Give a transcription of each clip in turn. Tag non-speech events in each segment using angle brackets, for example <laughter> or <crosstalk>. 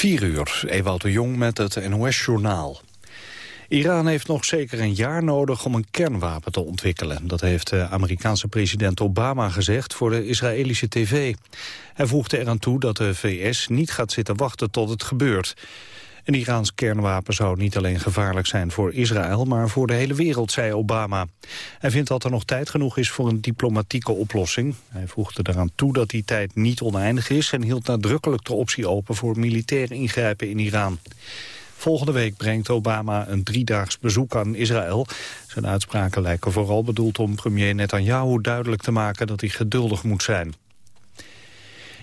4 uur, Ewout de Jong met het NOS-journaal. Iran heeft nog zeker een jaar nodig om een kernwapen te ontwikkelen. Dat heeft de Amerikaanse president Obama gezegd voor de Israëlische tv. Hij voegde eraan toe dat de VS niet gaat zitten wachten tot het gebeurt. Een Iraans kernwapen zou niet alleen gevaarlijk zijn voor Israël... maar voor de hele wereld, zei Obama. Hij vindt dat er nog tijd genoeg is voor een diplomatieke oplossing. Hij voegde eraan toe dat die tijd niet oneindig is... en hield nadrukkelijk de optie open voor militair ingrijpen in Iran. Volgende week brengt Obama een driedaags bezoek aan Israël. Zijn uitspraken lijken vooral bedoeld om premier Netanyahu duidelijk te maken dat hij geduldig moet zijn.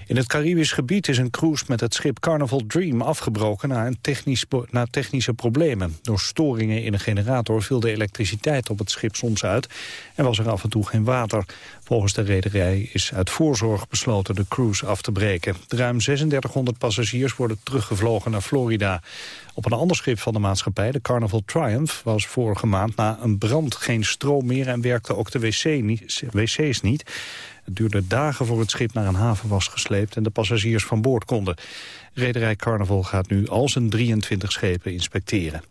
In het Caribisch gebied is een cruise met het schip Carnival Dream afgebroken na, een technisch, na technische problemen. Door storingen in een generator viel de elektriciteit op het schip soms uit en was er af en toe geen water. Volgens de rederij is uit voorzorg besloten de cruise af te breken. Ruim 3600 passagiers worden teruggevlogen naar Florida. Op een ander schip van de maatschappij, de Carnival Triumph, was vorige maand na een brand geen stroom meer en werkte ook de wc's niet. Het duurde dagen voor het schip naar een haven was gesleept en de passagiers van boord konden. Rederij Carnival gaat nu al zijn 23 schepen inspecteren.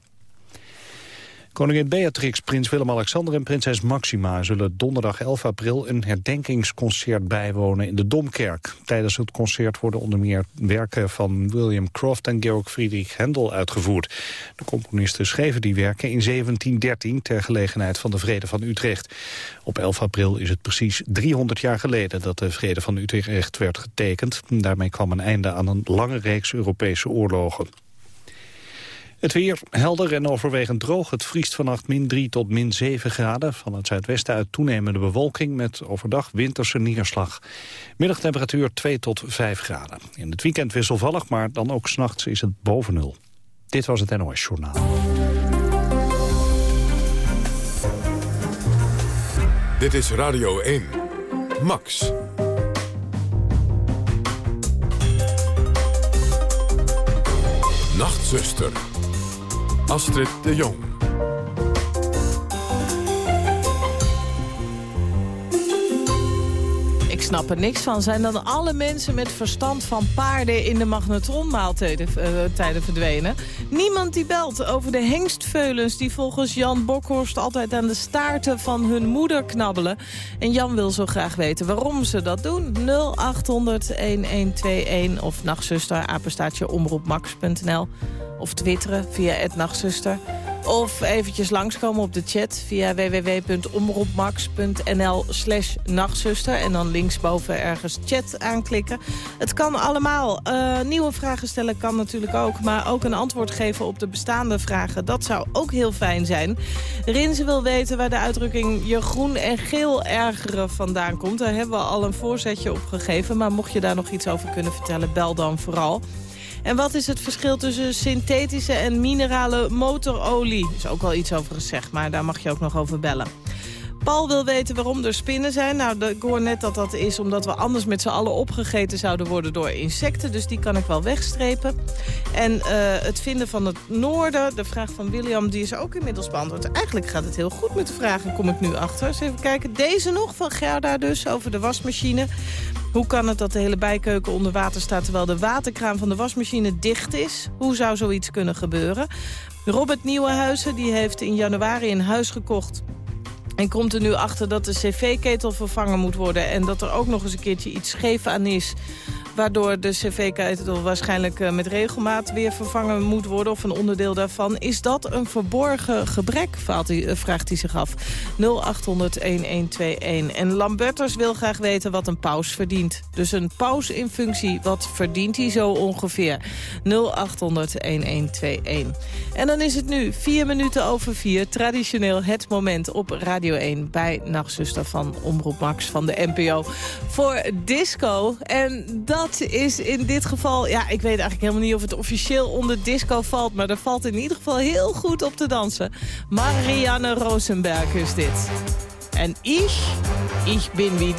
Koningin Beatrix, prins Willem-Alexander en prinses Maxima... zullen donderdag 11 april een herdenkingsconcert bijwonen in de Domkerk. Tijdens het concert worden onder meer werken van William Croft en Georg Friedrich Händel uitgevoerd. De componisten schreven die werken in 1713 ter gelegenheid van de Vrede van Utrecht. Op 11 april is het precies 300 jaar geleden dat de Vrede van Utrecht werd getekend. Daarmee kwam een einde aan een lange reeks Europese oorlogen. Het weer helder en overwegend droog. Het vriest vannacht min 3 tot min 7 graden. Van het zuidwesten uit toenemende bewolking met overdag winterse neerslag. Middagtemperatuur 2 tot 5 graden. In het weekend wisselvallig, maar dan ook s'nachts is het boven nul. Dit was het NOS Journaal. Dit is Radio 1. Max. Nachtzuster. Astrid de Jong. Snap er niks van. Zijn dan alle mensen met verstand van paarden in de magnetronmaaltijden uh, verdwenen? Niemand die belt over de hengstveulens die volgens Jan Bokhorst altijd aan de staarten van hun moeder knabbelen. En Jan wil zo graag weten waarom ze dat doen. 0800-1121 of nachtzuster, apenstaatje omroepmax.nl of twitteren via het nachtzuster. Of eventjes langskomen op de chat via www.omroepmax.nl slash nachtzuster. En dan linksboven ergens chat aanklikken. Het kan allemaal. Uh, nieuwe vragen stellen kan natuurlijk ook. Maar ook een antwoord geven op de bestaande vragen. Dat zou ook heel fijn zijn. Rinze wil weten waar de uitdrukking je groen en geel ergeren vandaan komt. Daar hebben we al een voorzetje op gegeven. Maar mocht je daar nog iets over kunnen vertellen, bel dan vooral. En wat is het verschil tussen synthetische en minerale motorolie? Er is ook wel iets over gezegd, maar daar mag je ook nog over bellen. Paul wil weten waarom er spinnen zijn. Nou, ik hoor net dat dat is omdat we anders met z'n allen opgegeten zouden worden door insecten. Dus die kan ik wel wegstrepen. En uh, het vinden van het noorden, de vraag van William, die is ook inmiddels beantwoord. Eigenlijk gaat het heel goed met de vragen, kom ik nu achter. Even kijken. Deze nog van Gerda dus, over de wasmachine. Hoe kan het dat de hele bijkeuken onder water staat... terwijl de waterkraan van de wasmachine dicht is? Hoe zou zoiets kunnen gebeuren? Robert Nieuwenhuizen die heeft in januari een huis gekocht... En komt er nu achter dat de cv-ketel vervangen moet worden... en dat er ook nog eens een keertje iets scheef aan is waardoor de cv-ketel waarschijnlijk eh, met regelmaat weer vervangen moet worden... of een onderdeel daarvan. Is dat een verborgen gebrek, eh, vraagt hij zich af. 0800-1121. En Lambertus wil graag weten wat een paus verdient. Dus een paus in functie, wat verdient hij zo ongeveer? 0800-1121. En dan is het nu vier minuten over vier. Traditioneel het moment op Radio 1 bij Nachtzuster van Omroep Max van de NPO. Voor disco. En dat dat is in dit geval... Ja, ik weet eigenlijk helemaal niet of het officieel onder disco valt... maar er valt in ieder geval heel goed op te dansen. Marianne Rosenberg is dit. En ik, ik bin wie.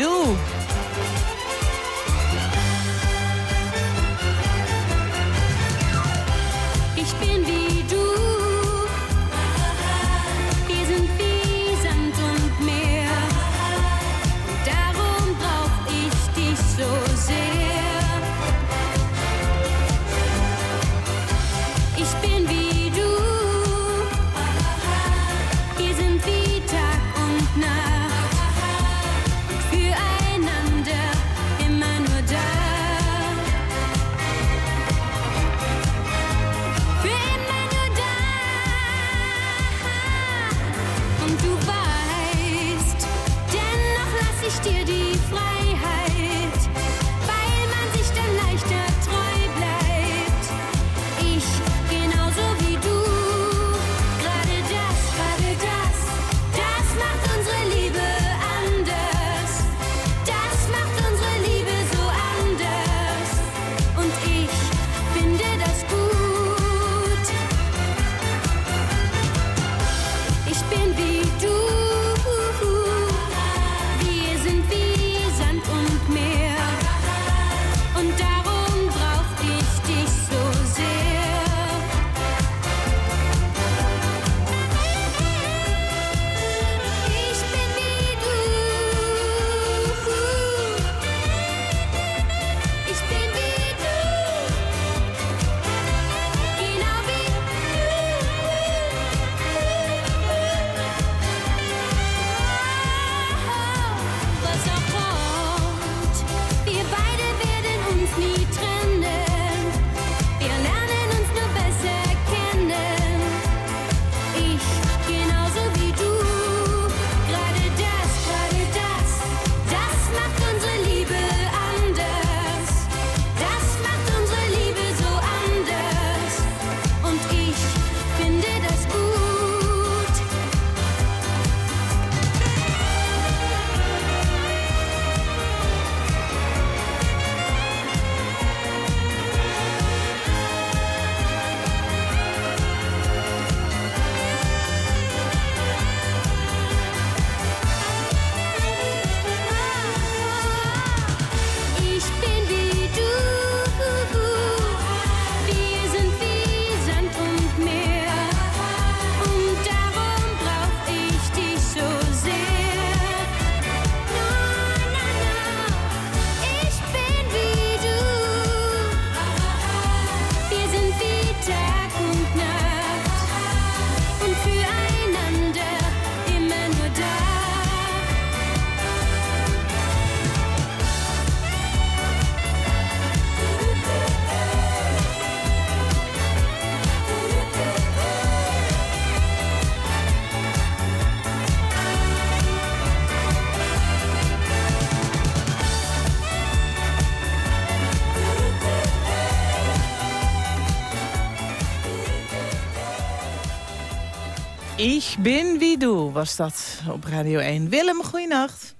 Bin du, was dat op Radio 1. Willem, goeienacht.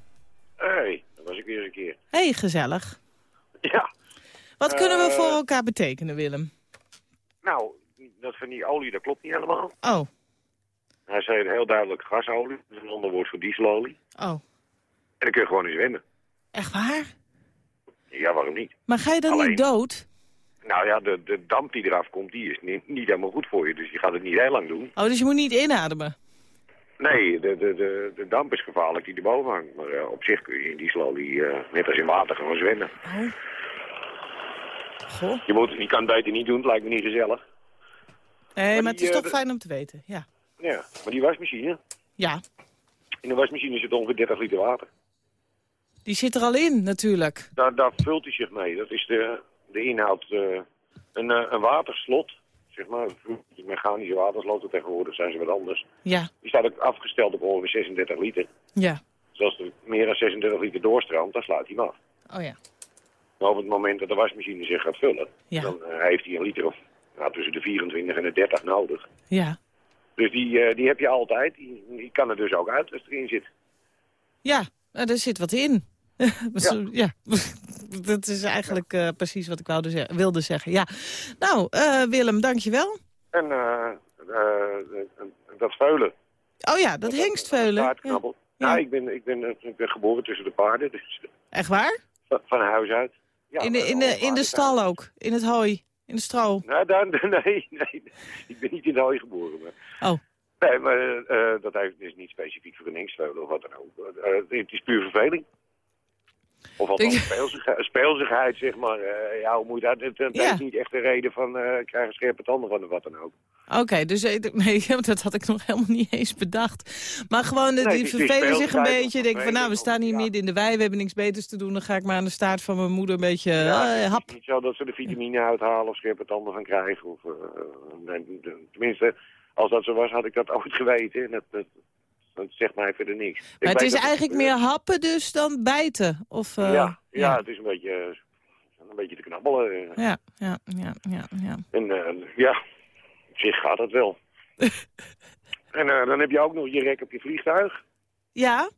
Hé, dat was ik weer een keer. hey, gezellig. Ja, Wat kunnen we Eh. voor elkaar betekenen, Willem? nou, dat van die olie, dat klopt niet helemaal. Oh, Hij zei heel duidelijk gasolie, dat is een ander woord voor dieselolie. oh. En dan kun je gewoon eens wennen. Echt waar? Ja, waarom niet? Maar ga je dan Alleen- niet dood? Nou ja, de, de damp die eraf komt, die is niet, niet helemaal goed voor je. Dus je gaat het niet heel lang doen. Oh, dus je moet niet inademen? Nee, de, de, de, de damp is gevaarlijk die erboven hangt. Maar eh, op zich kun je in dieselolie, eh, net als in water, gewoon zwemmen. Oh. Goh. Je, moet, je kan het beter niet doen, het lijkt me niet gezellig. Nee, Maar maar het die, is eh, toch de- fijn om te weten, ja. Ja, maar die wasmachine, Ja, in de wasmachine zit ongeveer 30 liter water. die zit er al in, natuurlijk. Daar, daar vult hij zich mee. Dat is de, de inhoud. eh, een, eh, een waterslot, zeg maar, de mechanische watersloten tegenwoordig zijn ze wat anders. Ja, Die staat ook afgesteld op ongeveer 36 liter. ja. Dus als er meer dan 36 liter doorstroomt, dan sluit hij hem af. Oh ja. Maar op het moment dat de wasmachine zich gaat vullen, Ja. dan eh, heeft hij een liter of nou, tussen de 24 en de 30 nodig. Ja. Dus die, eh, die heb je altijd. Die, die kan er dus ook uit als erin zit. Ja, nou, er zit wat in. <laughs> Ja. Dat is eigenlijk eh, precies wat ik wou ze- wilde zeggen. Ja. Nou, eh, Willem, dankjewel. En eh, eh, dat veulen. Oh ja, dat hengstveulen. Ja. Paardknabbel. Ja. Nou, ik ben, ik, ben, ik ben geboren tussen de paarden, dus Echt waar? van, van huis uit. Ja, in de, in de, in de stal ook? In het hooi? In de stro? Nou, daar, <laughs> nee, nee, ik ben niet in de hooi geboren. Maar, Oh. Nee, maar eh, dat is niet specifiek voor een hengstveulen of wat dan ook. Eh, het is puur verveling. Of althans Denk- speelzigheid, speelzigheid, zeg maar. Eh, ja, hoe moet je dat? Het, het Ja. heeft niet echt een reden van eh krijgen scherpe tanden van of wat dan ook. Oké, dus eh, <laughs> nee, dat had ik nog helemaal niet eens bedacht. Maar gewoon, Nee, die is- is vervelen zich een beetje. Denken van, nou, we staan hier ja. midden in de wei, we hebben niks beters te doen. Dan ga ik maar aan de staart van mijn moeder een beetje Ja, eh, het hap. is niet zo dat ze de vitamine uithalen of scherpe tanden van krijgen. Of, nee, de- tenminste, als dat zo was, had ik dat <laughs> ooit geweten. En dat, dat, dat zegt mij verder niks. Ik Maar het is eigenlijk meer happen dus dan bijten. Of, eh, ja, ja, het is een beetje, eh, een beetje te knabbelen. eh. ja, ja, ja, ja, ja. En eh, ja, op zich gaat het wel. <laughs> en eh, dan heb je ook nog je rek op je vliegtuig. Ja?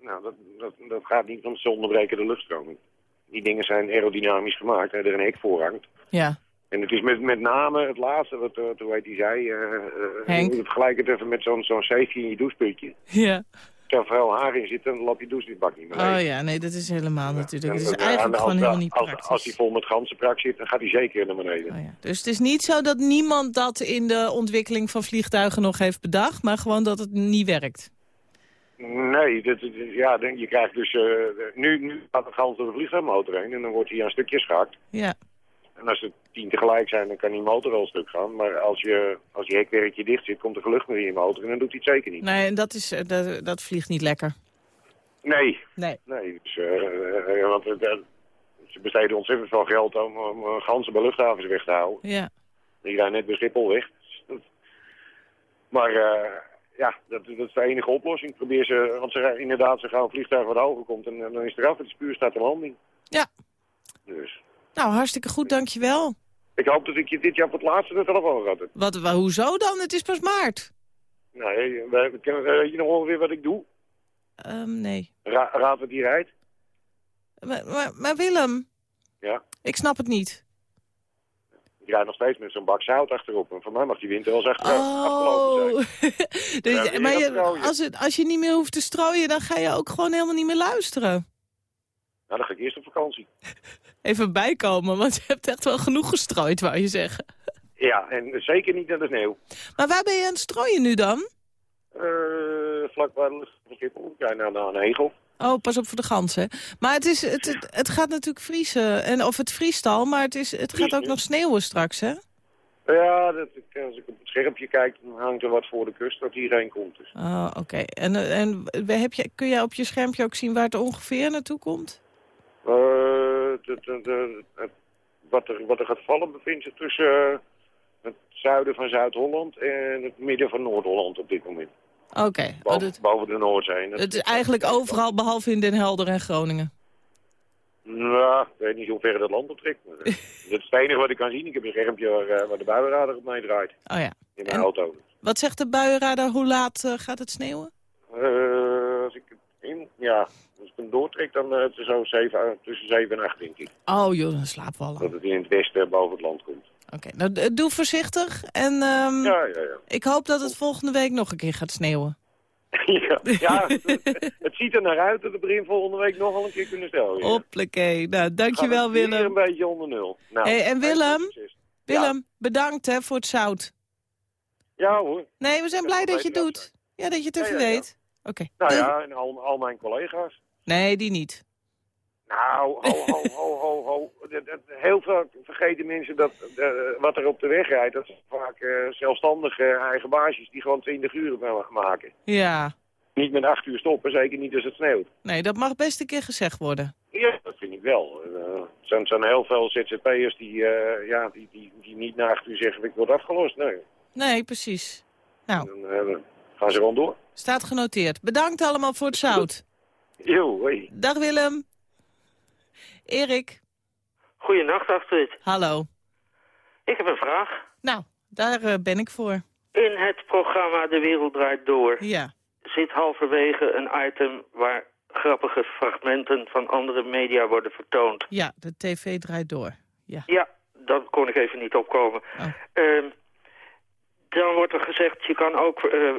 Nou, dat, dat, dat gaat niet, want ze onderbreken de luchtstroming. Die dingen zijn aerodynamisch gemaakt, hè, er een hek voor hangt. Ja. En het is met, met name het laatste, wat, wat hoe heet die zei, eh eh, vergelijk het even met zo'n zo'n safety in je doucheputje. Ja. Als er veel haar in zit, dan loopt je douchebak niet meer. Oh ja, nee, dat is helemaal natuurlijk. Het is En, eh, eigenlijk als- gewoon helemaal niet praktisch. Als die vol met ganzenbrak zit, dan gaat hij zeker naar beneden. Oh ja. Dus het is niet zo dat niemand dat in de ontwikkeling van vliegtuigen nog heeft bedacht, maar gewoon dat het niet werkt. Nee, dat, ja, je krijgt dus... eh, nu, nu gaat de gans door de vliegtuigmotor heen en dan wordt hij aan stukjes gehakt. Ja. En als er tien tegelijk zijn, dan kan die motor wel een stuk gaan. Maar als je, als je hekwerkje dicht zit, komt er gelucht meer in je motor en dan doet hij het zeker niet. Nee, en dat, is, eh, dat, dat vliegt niet lekker. Nee, Nee. nee. Dus, want ze besteden ontzettend veel geld om, om eh, ganzen bij luchthavens weg te houden. Ja. Die rijden net bij Schiphol weg. Maar ja, dat, dat is de enige oplossing. Probeer ze, want ze, inderdaad, ze gaan een vliegtuig wat hoger komt en, en dan is het eraf. Het is puur staat de landing. Ja. Dus Nou, hartstikke goed, dankjewel. ik hoop dat ik je dit jaar op het laatste de telefoon gehad heb. Wat, wa- hoezo dan? Het is pas maart. Nee, kennen- weet je nog ongeveer wat ik doe? Ehm, nee. Ra raad wat die rijdt? Maar, maar, maar Willem, Ja. ik snap het niet. Die rijdt nog steeds met zo'n bak zout achterop. En voor mij mag die winter wel eens achter, afgelopen Oh. zijn. <laughs> dus, maar je, als, het, als je niet meer hoeft te strooien, dan ga je ook gewoon helemaal niet meer luisteren. Nou, dan ga ik eerst op vakantie. <laughs> Even bijkomen, want je hebt echt wel genoeg gestrooid, wou je zeggen. Ja, en zeker niet naar de sneeuw. Maar waar ben je aan het strooien nu dan? Eh vlak bij de Schiphol. Ja, naar, naar een hegel. Oh, pas op voor de ganzen. Maar het, is, het, het, het gaat natuurlijk vriezen, en, of het vriest al, maar het, is, het gaat ook nog sneeuwen straks, hè? Ja, dat, als ik op het schermpje kijk, dan hangt er wat voor de kust dat hierheen komt. Dus. Oh, oké. En, eh, en heb je, kun jij op je schermpje ook zien waar het ongeveer naartoe komt? Wat, er, wat er gaat vallen bevindt zich tussen eh, het zuiden van Zuid-Holland en het midden van Noord-Holland op dit moment. Oké. Boven, het, boven de Noordzee. Dat- het is eigenlijk overal behalve in Den Helder en Groningen. Nou, ik weet niet hoe ver dat land optrekt. maar, eh, <laughs> Dat is het enige wat ik kan zien. Ik heb een schermpje waar, eh, waar de buienradar op mij draait. Oh ja. In mijn En- auto. Wat zegt de buienradar? Hoe laat eh, gaat het sneeuwen? Eh, als ik het in, ja, als ik hem doortrek, dan eh, het is zo zeven, eh, tussen 7 en 8 denk ik. Oh joh, dan slapen we al lang. Dat het in het westen boven het land komt. Oké, nou doe voorzichtig. En ehm, Ja, ja, ja. ik hoop dat het volgende week nog een keer gaat sneeuwen. <laughs> ja, ja het, <laughs> het ziet er naar uit dat we begin volgende week nogal een keer kunnen stellen. Hoppakee. Nou, Gaat dankjewel weer Willem. een beetje onder nul. Nou, Hey, en Willem? Willem, bedankt hè, voor het zout. Ja hoor. Nee, we zijn blij dat je het doet. Ja, dat je het even weet. Oké. Nou ja, en al, al mijn collega's. Nee, die niet. Nou, ho, ho, ho, ho, ho. Heel veel vergeten mensen dat eh, wat er op de weg rijdt, dat zijn vaak eh, zelfstandige eigen baasjes die gewoon 20 uur ma- maken. Ja. Niet met 8 uur stoppen, zeker niet als het sneeuwt. Nee, dat mag best een keer gezegd worden. Ja, dat vind ik wel. Eh, Er zijn, zijn heel veel ZZP'ers die, eh, ja, die, die, die niet na 8 uur zeggen ik word afgelost. Nee, Nee, precies. Nou, dan eh, gaan ze gewoon door. staat genoteerd. Bedankt allemaal voor het zout. Jo, hoi. Dag Willem. Erik, Goedenacht, Astrid. hallo. Ik heb een vraag. Nou, daar eh, ben ik voor. In het programma De Wereld Draait Door Ja. zit halverwege een item waar grappige fragmenten van andere media worden vertoond. Ja, de tv draait door. Ja. Ja, dat kon ik even niet opkomen. Oh. Ehm, dan wordt er gezegd, je kan ook eh,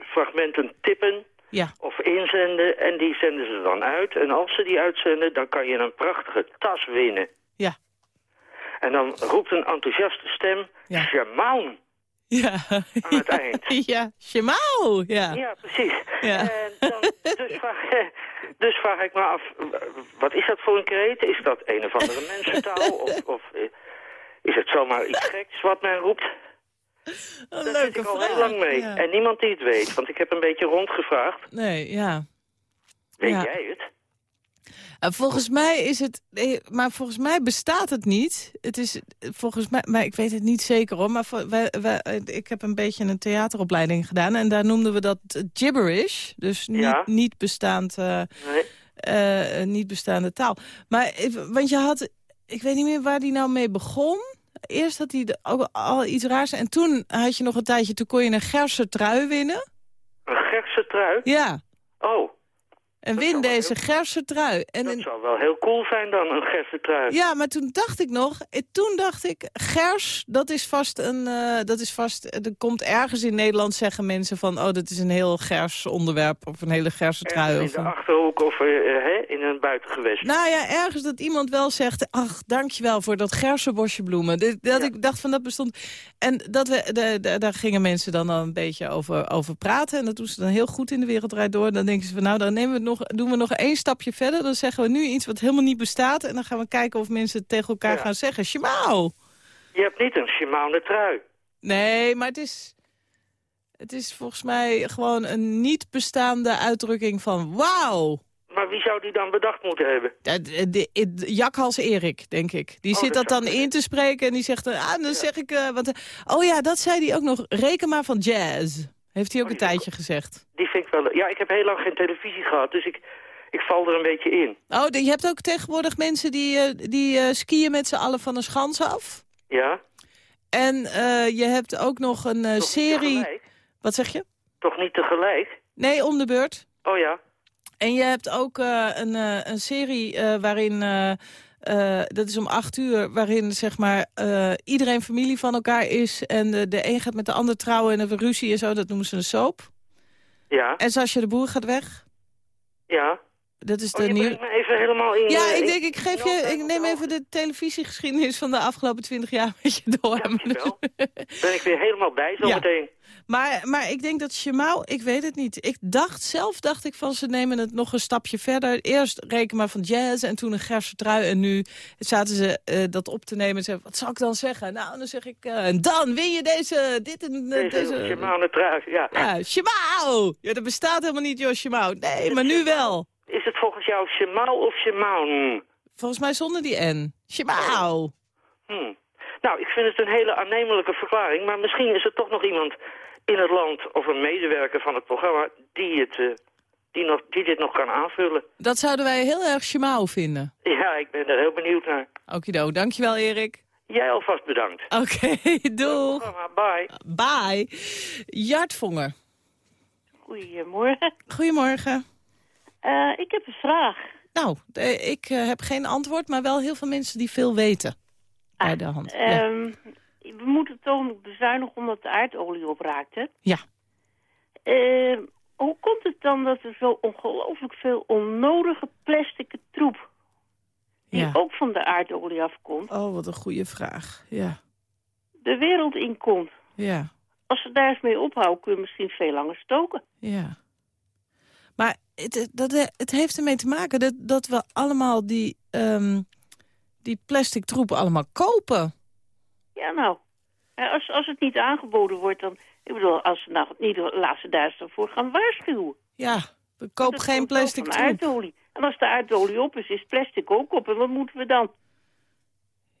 fragmenten tippen Ja. of inzenden en die zenden ze dan uit. En als ze die uitzenden, dan kan je een prachtige tas winnen. Ja. En dan roept een enthousiaste stem, Ja. Ja. aan het eind. <laughs> Ja, Shemau. Ja. Ja, precies. Ja. En dan, dus, vraag, <laughs> dus vraag ik me af, wat is dat voor een kreet? Is dat een of andere mensentaal? <laughs> Of, of eh, is het zomaar iets geks wat men roept? <laughs> Een Daar zit leuke ik al vraag. heel lang mee. Ja. En niemand die het weet, want ik heb een beetje rondgevraagd. Nee, ja. Weet Ja. jij het? En volgens mij is het... nee, Maar volgens mij bestaat het niet. Het is volgens mij... Maar ik weet het niet zeker hoor. Maar wij, wij, ik heb een beetje een theateropleiding gedaan. En daar noemden we dat gibberish. Dus niet, Ja. niet, bestaand, eh, Nee. eh, niet bestaande taal. Maar want je had... Ik weet niet meer waar die nou mee begon. Eerst had hij ook al iets raars. En toen had je nog een tijdje... Toen kon je een gerse trui winnen. Een gerse trui? Ja. Oh, En win deze heel- gerse trui. En dat een- zou wel heel cool zijn dan, een gerse trui. Ja, maar toen dacht ik nog, eh, toen dacht ik, gers, dat is vast een, eh, dat is vast, er komt ergens in Nederland zeggen mensen van, oh, dat is een heel gers onderwerp of een hele gerse trui. Ergens Of in de een... Achterhoek of eh, eh, hè, in een buitengewest. Nou ja, ergens dat iemand wel zegt, ach, dankjewel voor dat gerse bosje bloemen. Dat Ja. ik dacht van, dat bestond. En dat we, de, de- daar gingen mensen dan al een beetje over, over praten. En dat doen ze dan heel goed in de wereld door. Dan denken ze van, nou, dan nemen we het nog, doen we nog één stapje verder. Dan zeggen we nu iets wat helemaal niet bestaat. En dan gaan we kijken of mensen het tegen elkaar Ja. gaan zeggen. Shimau! Je hebt niet een Shimane trui. Nee, maar het is... Het is volgens mij gewoon een niet bestaande uitdrukking van wauw. Maar wie zou die dan bedacht moeten hebben? De- de- de- Jakhals Erik, denk ik. Die Oh, zit dat dan in te spreken en die zegt dan, ah, dan zeg ik... eh, wat, oh ja, dat zei hij ook nog. Reken maar van jazz. Heeft hij ook Oh, een tijdje gezegd. Die vind ik wel... Ja, ik heb heel lang geen televisie gehad, dus ik, ik val er een beetje in. Oh, je hebt ook tegenwoordig mensen die, eh, die eh, skiën met z'n allen van een schans af. Ja? En eh, je hebt ook nog een Toch serie... tegelijk? Wat zeg je? Toch niet tegelijk? Nee, om de beurt. Oh ja? En je hebt ook een, een serie waarin, eh, eh, dat is om acht uur, waarin zeg maar eh, iedereen familie van elkaar is. En de, de een gaat met de ander trouwen en hebben ruzie en zo, dat noemen ze een soap. Ja? En Sascha de Boer gaat weg. Ja? Dat is Oh, de je nieuw... me even helemaal in... Ja, eh, ik denk, ik geef je, ik neem even de televisiegeschiedenis van de afgelopen twintig jaar <laughs> met je door. Ben ik weer helemaal bij zometeen. Maar, maar ik denk dat Shemau, ik weet het niet. Ik dacht zelf, dacht ik van ze nemen het nog een stapje verder. Eerst reken maar van jazz en toen een gerse trui. En nu zaten ze eh, dat op te nemen en zeiden, wat zou ik dan zeggen? Nou, dan zeg ik, en dan win je deze, dit en eh, Deze trui, ja. Ja, Shemau! Ja, dat bestaat helemaal niet, joh, Shemau. Nee, maar nu wel. Is het volgens jou Shemau of Shemaun? Volgens mij zonder die N. Shemau! Hm. Nou, ik vind het een hele aannemelijke verklaring, maar misschien is er toch nog iemand in het land of een medewerker van het programma die het, eh, die, nog, die dit nog kan aanvullen. Dat zouden wij heel erg schmauw vinden. Ja, ik ben er heel benieuwd naar. Okido, dankjewel Erik. Jij alvast bedankt. Oké, <laughs> doeg. Programma, Bye. Bye. Jart Vonger. Goedemorgen. Goedemorgen. Eh, ik heb een vraag. Nou, eh, ik heb geen antwoord, maar wel heel veel mensen die veel weten. Bij de hand. Ja. We moeten toch bezuinigen omdat de aardolie opraakt, hè? Ja. Ehm, hoe komt het dan dat er zo ongelooflijk veel onnodige plastic troep... die Ja. ook van de aardolie afkomt, Oh, wat een goede vraag. Ja. de wereld inkomt? Ja. Als ze daar eens mee ophouden, kun je misschien veel langer stoken. Ja. Maar het, dat, het heeft ermee te maken dat, dat we allemaal die, ehm, die plastic troepen allemaal kopen. Ja, nou. Als, als het niet aangeboden wordt, dan... Ik bedoel, als ze nou niet... Laat ze daar dan voor gaan waarschuwen. Ja, we Dat geen plastic troep. aardolie. En als de aardolie op is, is plastic ook op. En wat moeten we dan?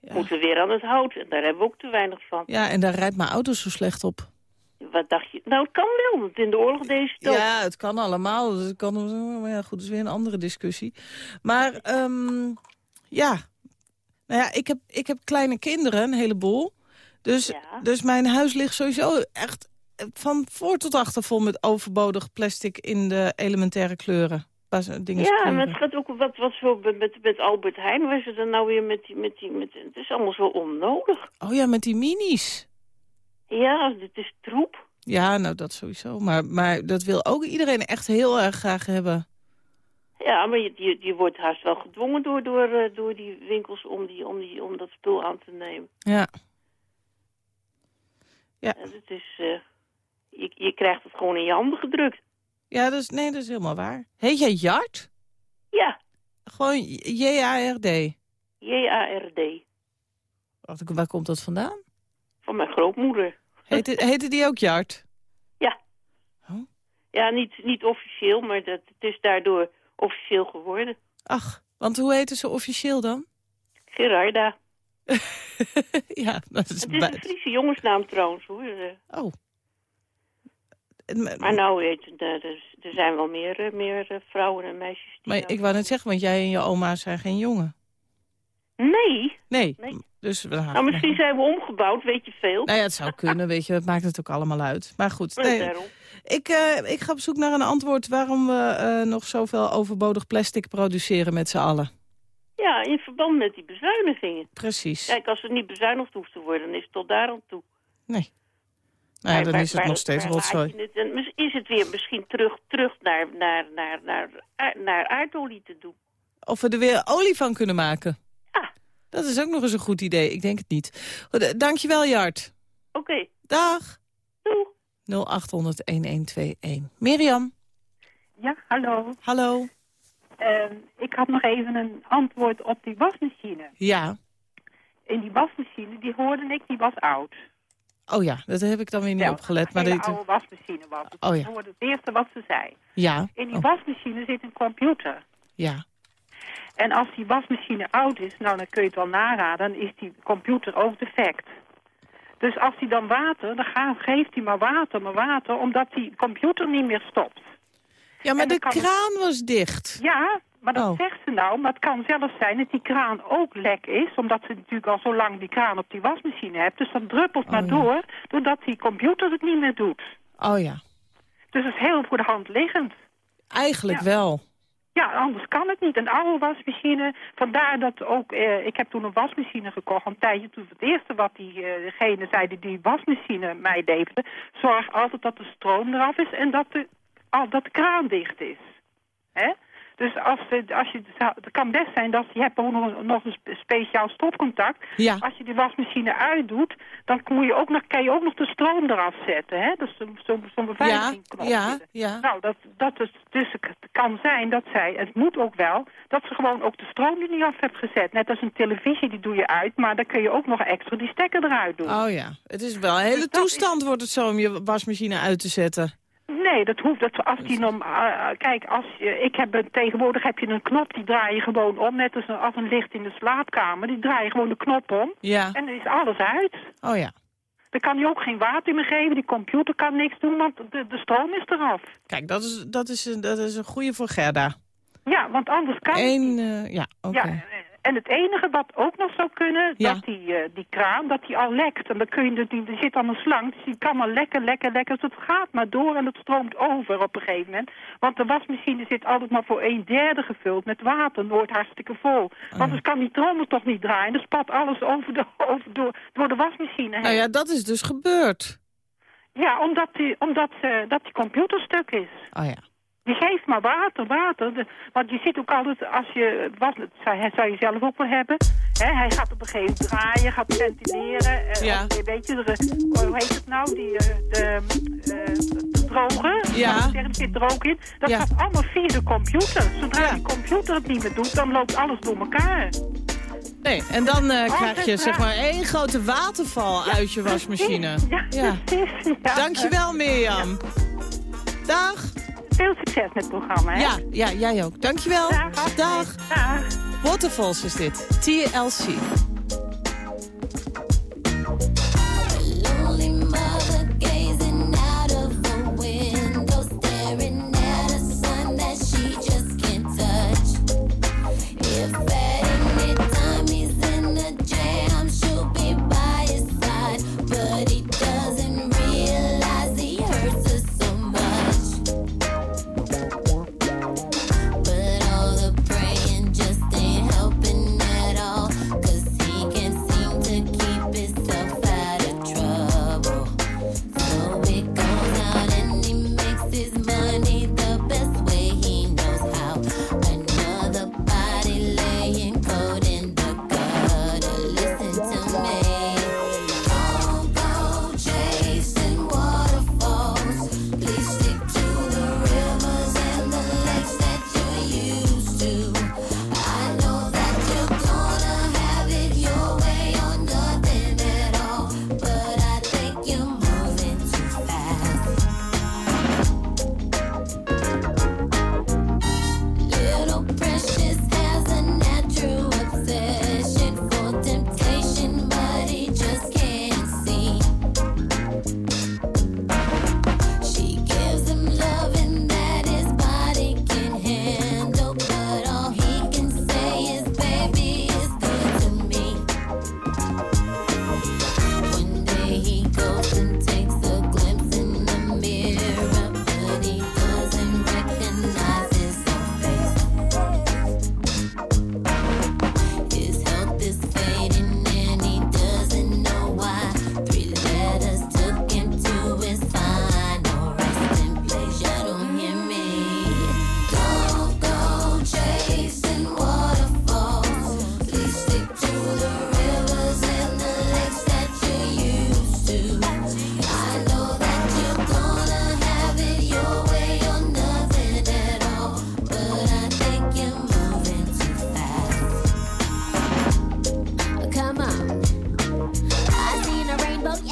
Ja. Moeten we weer aan het hout. En daar hebben we ook te weinig van. ja, en daar rijdt mijn auto zo slecht op. Wat dacht je? Nou, het kan wel, want in de oorlog deze ook. Ja, het kan allemaal. Dus het kan, maar ja, goed, dat is weer een andere discussie. Maar ehm, ja, nou ja, ik heb, ik heb kleine kinderen, een heleboel. Dus, Ja. dus mijn huis ligt sowieso echt van voor tot achter vol met overbodig plastic in de elementaire kleuren. Dingen Ja, kleuren. maar het gaat ook wat, wat zo met, met, Albert Heijn. Waar ze dan nou weer met die... Met die met, het is allemaal zo onnodig. Oh ja, met die minis. Ja, dit is troep. Ja, nou dat sowieso. Maar, maar dat wil ook iedereen echt heel erg graag hebben. Ja, maar je, je, je wordt haast wel gedwongen door, door, eh, door die winkels om, die, om, die, om dat spul aan te nemen. Ja. Ja, En het is, eh, je, je krijgt het gewoon in je handen gedrukt. ja dat is, nee, dat is helemaal waar. Heet jij Jart? Ja, Gewoon J-A-R-D. J-A-R-D. Waar komt dat vandaan? Van mijn grootmoeder. Heette, heette die ook Jart? Ja. Oh. Ja, niet, niet officieel, maar dat, het is daardoor officieel geworden. Ach, want hoe heette ze officieel dan? Gerarda. <laughs> ja, dat is... Het is een Friese jongensnaam trouwens, hoor. Eh, Oh. Maar nou, je, er, zijn wel meer, eh, meer eh, vrouwen en meisjes die... Maar ik wou net zeggen, want jij en je oma zijn geen jongen. Nee. Nee, Nee. dus... we- Nou, misschien zijn we omgebouwd, weet je veel. Nou ja, het zou kunnen, weet je, dat maakt het ook allemaal uit. Maar goed, Maar nee, daarom. ik, eh, ik ga op zoek naar een antwoord waarom we eh, nog zoveel overbodig plastic produceren met z'n allen. In verband met die bezuinigingen. Precies. Kijk, als het niet bezuinigd hoeft te worden, dan is het tot daar aan toe. Nee. Nou ja, Maar- dan is het maar- nog steeds maar rotzooi. het- Is het weer misschien terug, terug naar, naar, naar, naar, naar aardolie te doen? Of we er weer olie van kunnen maken. Ja. Dat is ook nog eens een goed idee. Ik denk het niet. Goed, eh, Dankjewel, Jart. Oké, Dag. doeg. 0800-1121. Mirjam, Ja, hallo. hallo. Ehm, ik had nog even een antwoord op die wasmachine. Ja. In die wasmachine, die hoorde ik, die was oud. Oh ja, dat heb ik dan weer niet Ja, opgelet. Maar Een oude wasmachine was het. Oh ja. Ik hoorde het eerste wat ze zei. ja. In die Oh, wasmachine zit een computer. ja. En als die wasmachine oud is, nou dan kun je het wel naraden, dan is die computer ook defect. Dus als hij dan water, dan geeft hij maar water, maar water, omdat die computer niet meer stopt. Ja, maar de dan kraan was dicht. Ja, maar dat Oh. zegt ze nou. Maar het kan zelfs zijn dat die kraan ook lek is. Omdat ze natuurlijk al zo lang die kraan op die wasmachine hebt. Dus dat druppelt maar ja. door, doordat die computer het niet meer doet. Oh ja. Dus dat is heel voor de hand liggend. Eigenlijk Ja. wel. Ja, anders kan het niet. Een oude wasmachine, vandaar dat ook... Eh, ik heb toen een wasmachine gekocht. Een tijdje toen het eerste wat die, eh, degene zei die die wasmachine mij deed... zorg altijd dat de stroom eraf is en dat de, dat de kraan dicht is. Hè? Dus als, als je, het kan best zijn dat je hebt nog, nog een spe- speciaal stopcontact. Ja. Als je die wasmachine uitdoet, dan moet je ook nog, kan je ook nog de stroom eraf zetten. Hè? Is zo'n zo, Ja, ja. Nou, dat, dat is, dus het kan zijn dat zij, het moet ook wel, dat ze gewoon ook de stroom er niet af hebt gezet. Net als een televisie, die doe je uit, maar dan kun je ook nog extra die stekker eruit doen. Oh ja. Het is wel een hele Dus toestand wordt het zo om je wasmachine uit te zetten. Nee, dat hoeft. Dat, als die norm, ah, kijk, als je, ik heb een, tegenwoordig heb je een knop, die draai je gewoon om. Net als een, als een licht in de slaapkamer. Die draai je gewoon de knop om. Ja. En dan is alles uit. Oh ja. Dan kan hij ook geen water meer geven. Die computer kan niks doen, want de, de stroom is eraf. Kijk, dat is, dat is, een- dat is een goede voor Gerda. Ja, want anders kan het Eén, eh, ja, oké. Ja, en het enige wat ook nog zou kunnen, Ja. dat die, eh, die kraan, dat die al lekt. En dan kun je, dus die, er zit dan een slang, dus die kan al lekker, lekker, lekker. Dus het gaat maar door en het stroomt over op een gegeven moment. Want de wasmachine zit altijd maar voor een derde gevuld met water, nooit hartstikke vol. Want anders kan die trommel toch niet draaien, dan spat alles over de, <laughs> over, door, door de wasmachine heen. Nou ja, dat is dus gebeurd. Ja, omdat, die, omdat eh, dat die computer stuk is. Oh ja. Je geeft maar water, water. De- want je ziet ook altijd, als je was, dat zou, hij zou je zelf ook wel hebben. Hè, hij gaat op een gegeven moment draaien, gaat ventileren. eh, Ja. of, weet je, de, hoe heet het nou, die, eh, de, eh, de droger. Ja. Die zit er ook in. Dat Ja. gaat allemaal via de computer. Zodra Ja. die computer het niet meer doet, dan loopt alles door elkaar. Nee, en dan eh, krijg je zeg maar één grote waterval uit je wasmachine. Ja, Ja. precies. Ja. Dankjewel Mirjam. Dag. Veel succes met het programma, hè? Ja, ja, jij ook. Dankjewel. Dag. Dag. Dag. Waterfalls is dit. TLC. Lonely mother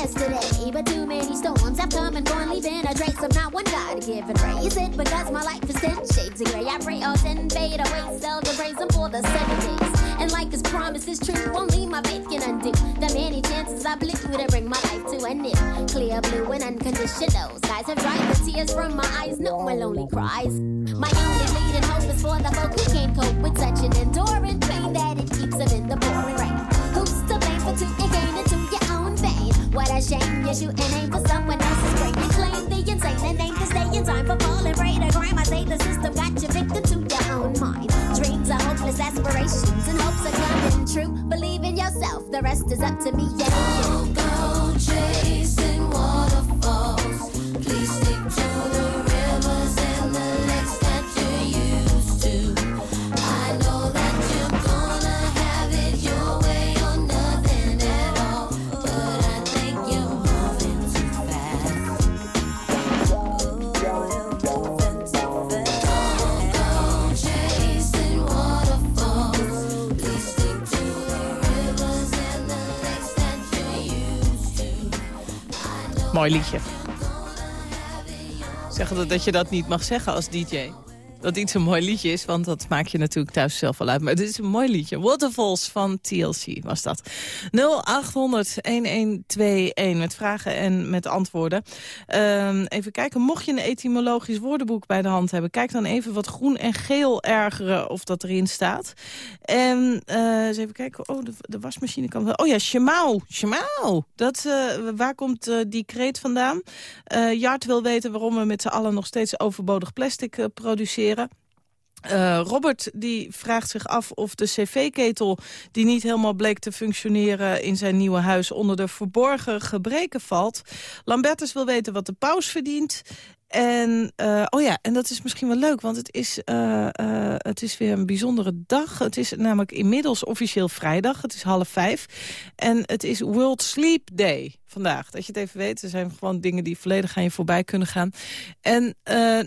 yesterday, but too many storms have come and gone, leaving a trace of not one God-given ray. Is it because my life is ten shades of gray? I pray all ten fade away, seldom praise Him for the seven days. And like His promise is true, only my faith can undo the many chances I blew to bring my life to an end. Clear blue and unconditional skies have dried the tears from my eyes. No more lonely cries. My only leading hope is for the folk who can't cope with such an enduring pain that a shame you're shooting aim for someone else's brain. You claim the insane and aim to stay in time for falling prey to crime. I say the system got you victim to your own mind. Dreams are hopeless aspirations and hopes are coming true. Believe in yourself, the rest is up to me. Yeah. Don't go chasing Mooi liedje. Zeggen dat, dat je dat niet mag zeggen als DJ. Dat iets een mooi liedje is, want dat maak je natuurlijk thuis zelf wel uit. Maar het is een mooi liedje. Waterfalls van TLC was dat. 0800-1121 met vragen en met antwoorden. Ehm, even kijken, mocht je een etymologisch woordenboek bij de hand hebben... kijk dan even wat groen en geel ergeren of dat erin staat. En uh, eens even kijken, oh, de, de, wasmachine kan wel... Oh ja, shemau, shemau. Dat, uh, waar komt uh, die kreet vandaan? Jart wil weten waarom we met z'n allen nog steeds overbodig plastic produceren. Uh, Robert die vraagt zich af of de cv-ketel... die niet helemaal bleek te functioneren in zijn nieuwe huis... onder de verborgen gebreken valt. Lambertus wil weten wat de paus verdient. En, uh, oh ja, en dat is misschien wel leuk, want het is, uh, het is weer een bijzondere dag. Het is namelijk inmiddels officieel vrijdag, het is half vijf. En het is World Sleep Day vandaag. Dat je het even weet, er zijn gewoon dingen die volledig aan je voorbij kunnen gaan. En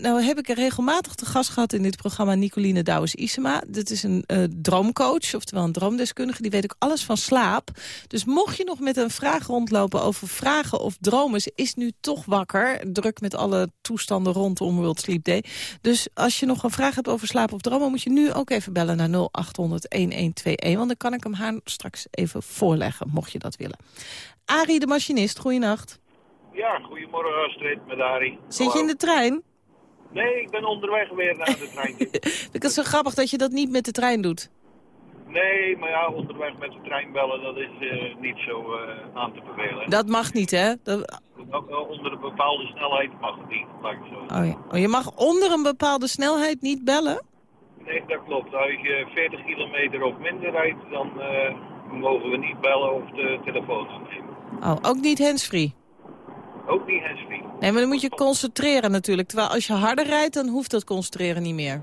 nou heb ik er regelmatig te gast gehad in dit programma Nicoline Douwes-Isema. Dit is een droomcoach, oftewel een droomdeskundige. Die weet ook alles van slaap. Dus mocht je nog met een vraag rondlopen over vragen of dromen... is nu toch wakker, druk met alle toestanden rondom World Sleep Day. Dus als je nog een vraag hebt over slaap of dromen... moet je nu ook even bellen naar 0800-1121. Want dan kan ik hem haar straks even voorleggen, mocht je dat willen. Arie de machinist, goeienacht. Ja, goedemorgen Astrid, met Arie. Zit je in de trein? Nee, ik ben onderweg weer naar de trein. <laughs> het is zo grappig dat je dat niet met de trein doet. Nee, maar ja, onderweg met de trein bellen, dat is uh, niet zo uh, aan te bevelen. Dat mag niet, hè? Dat... Ook onder een bepaalde snelheid mag het niet, ik zo oh, ja. oh, je mag onder een bepaalde snelheid niet bellen? Nee, dat klopt. Als je 40 kilometer of minder rijdt, dan uh, mogen we niet bellen of de telefoon aannemen. Oh, ook niet handsfree? Ook niet handsfree. Nee, maar dan moet je concentreren natuurlijk. Terwijl als je harder rijdt, dan hoeft dat concentreren niet meer.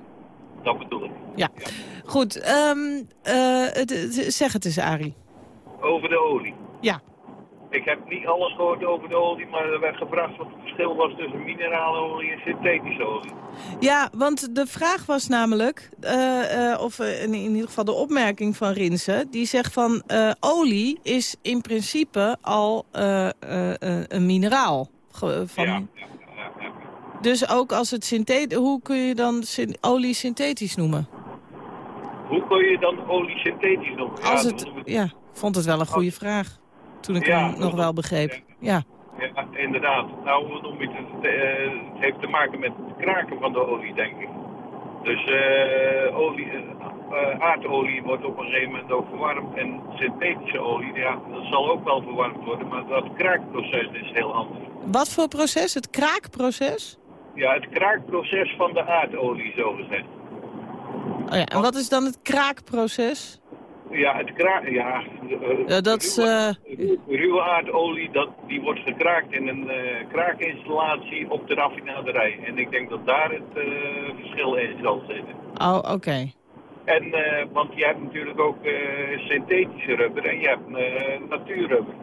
Dat bedoel ik. Ja. ja. Goed, um, uh, zeg het eens, Arie. Over de olie. Ja. Ik heb niet alles gehoord over de olie, maar er werd gevraagd wat het verschil was tussen mineralolie en synthetische olie. Ja, want de vraag was namelijk, uh, uh, of in, in, ieder geval de opmerking van Rinsen, die zegt van olie is in principe al een mineraal. Van... Ja, ja, ja, Dus ook als het synthetisch, hoe kun je dan olie synthetisch noemen? Hoe kun je dan olie synthetisch noemen? Als het, ja, ik vond het wel een goede vraag. Toen ik hem nog wel begreep. Ja. ja. inderdaad. Nou, ik het, het heeft te maken met het kraken van de olie, denk ik. Dus uh, olie, uh, aardolie wordt op een gegeven moment ook verwarmd. En synthetische olie, ja, dat zal ook wel verwarmd worden. Maar dat kraakproces is heel anders. Wat voor proces? Het kraakproces? Ja, het kraakproces van de aardolie, zo gezegd. Oh ja, en wat is dan het kraakproces? Ja, het kraak, ja, ja dat is... Uh... Ruwe aardolie, dat, die wordt gekraakt in een uh, kraakinstallatie op de raffinaderij. En ik denk dat daar het uh, verschil in zal zitten. Oh, oké. Okay. En, want je hebt natuurlijk ook synthetische rubber en je hebt natuurrubber.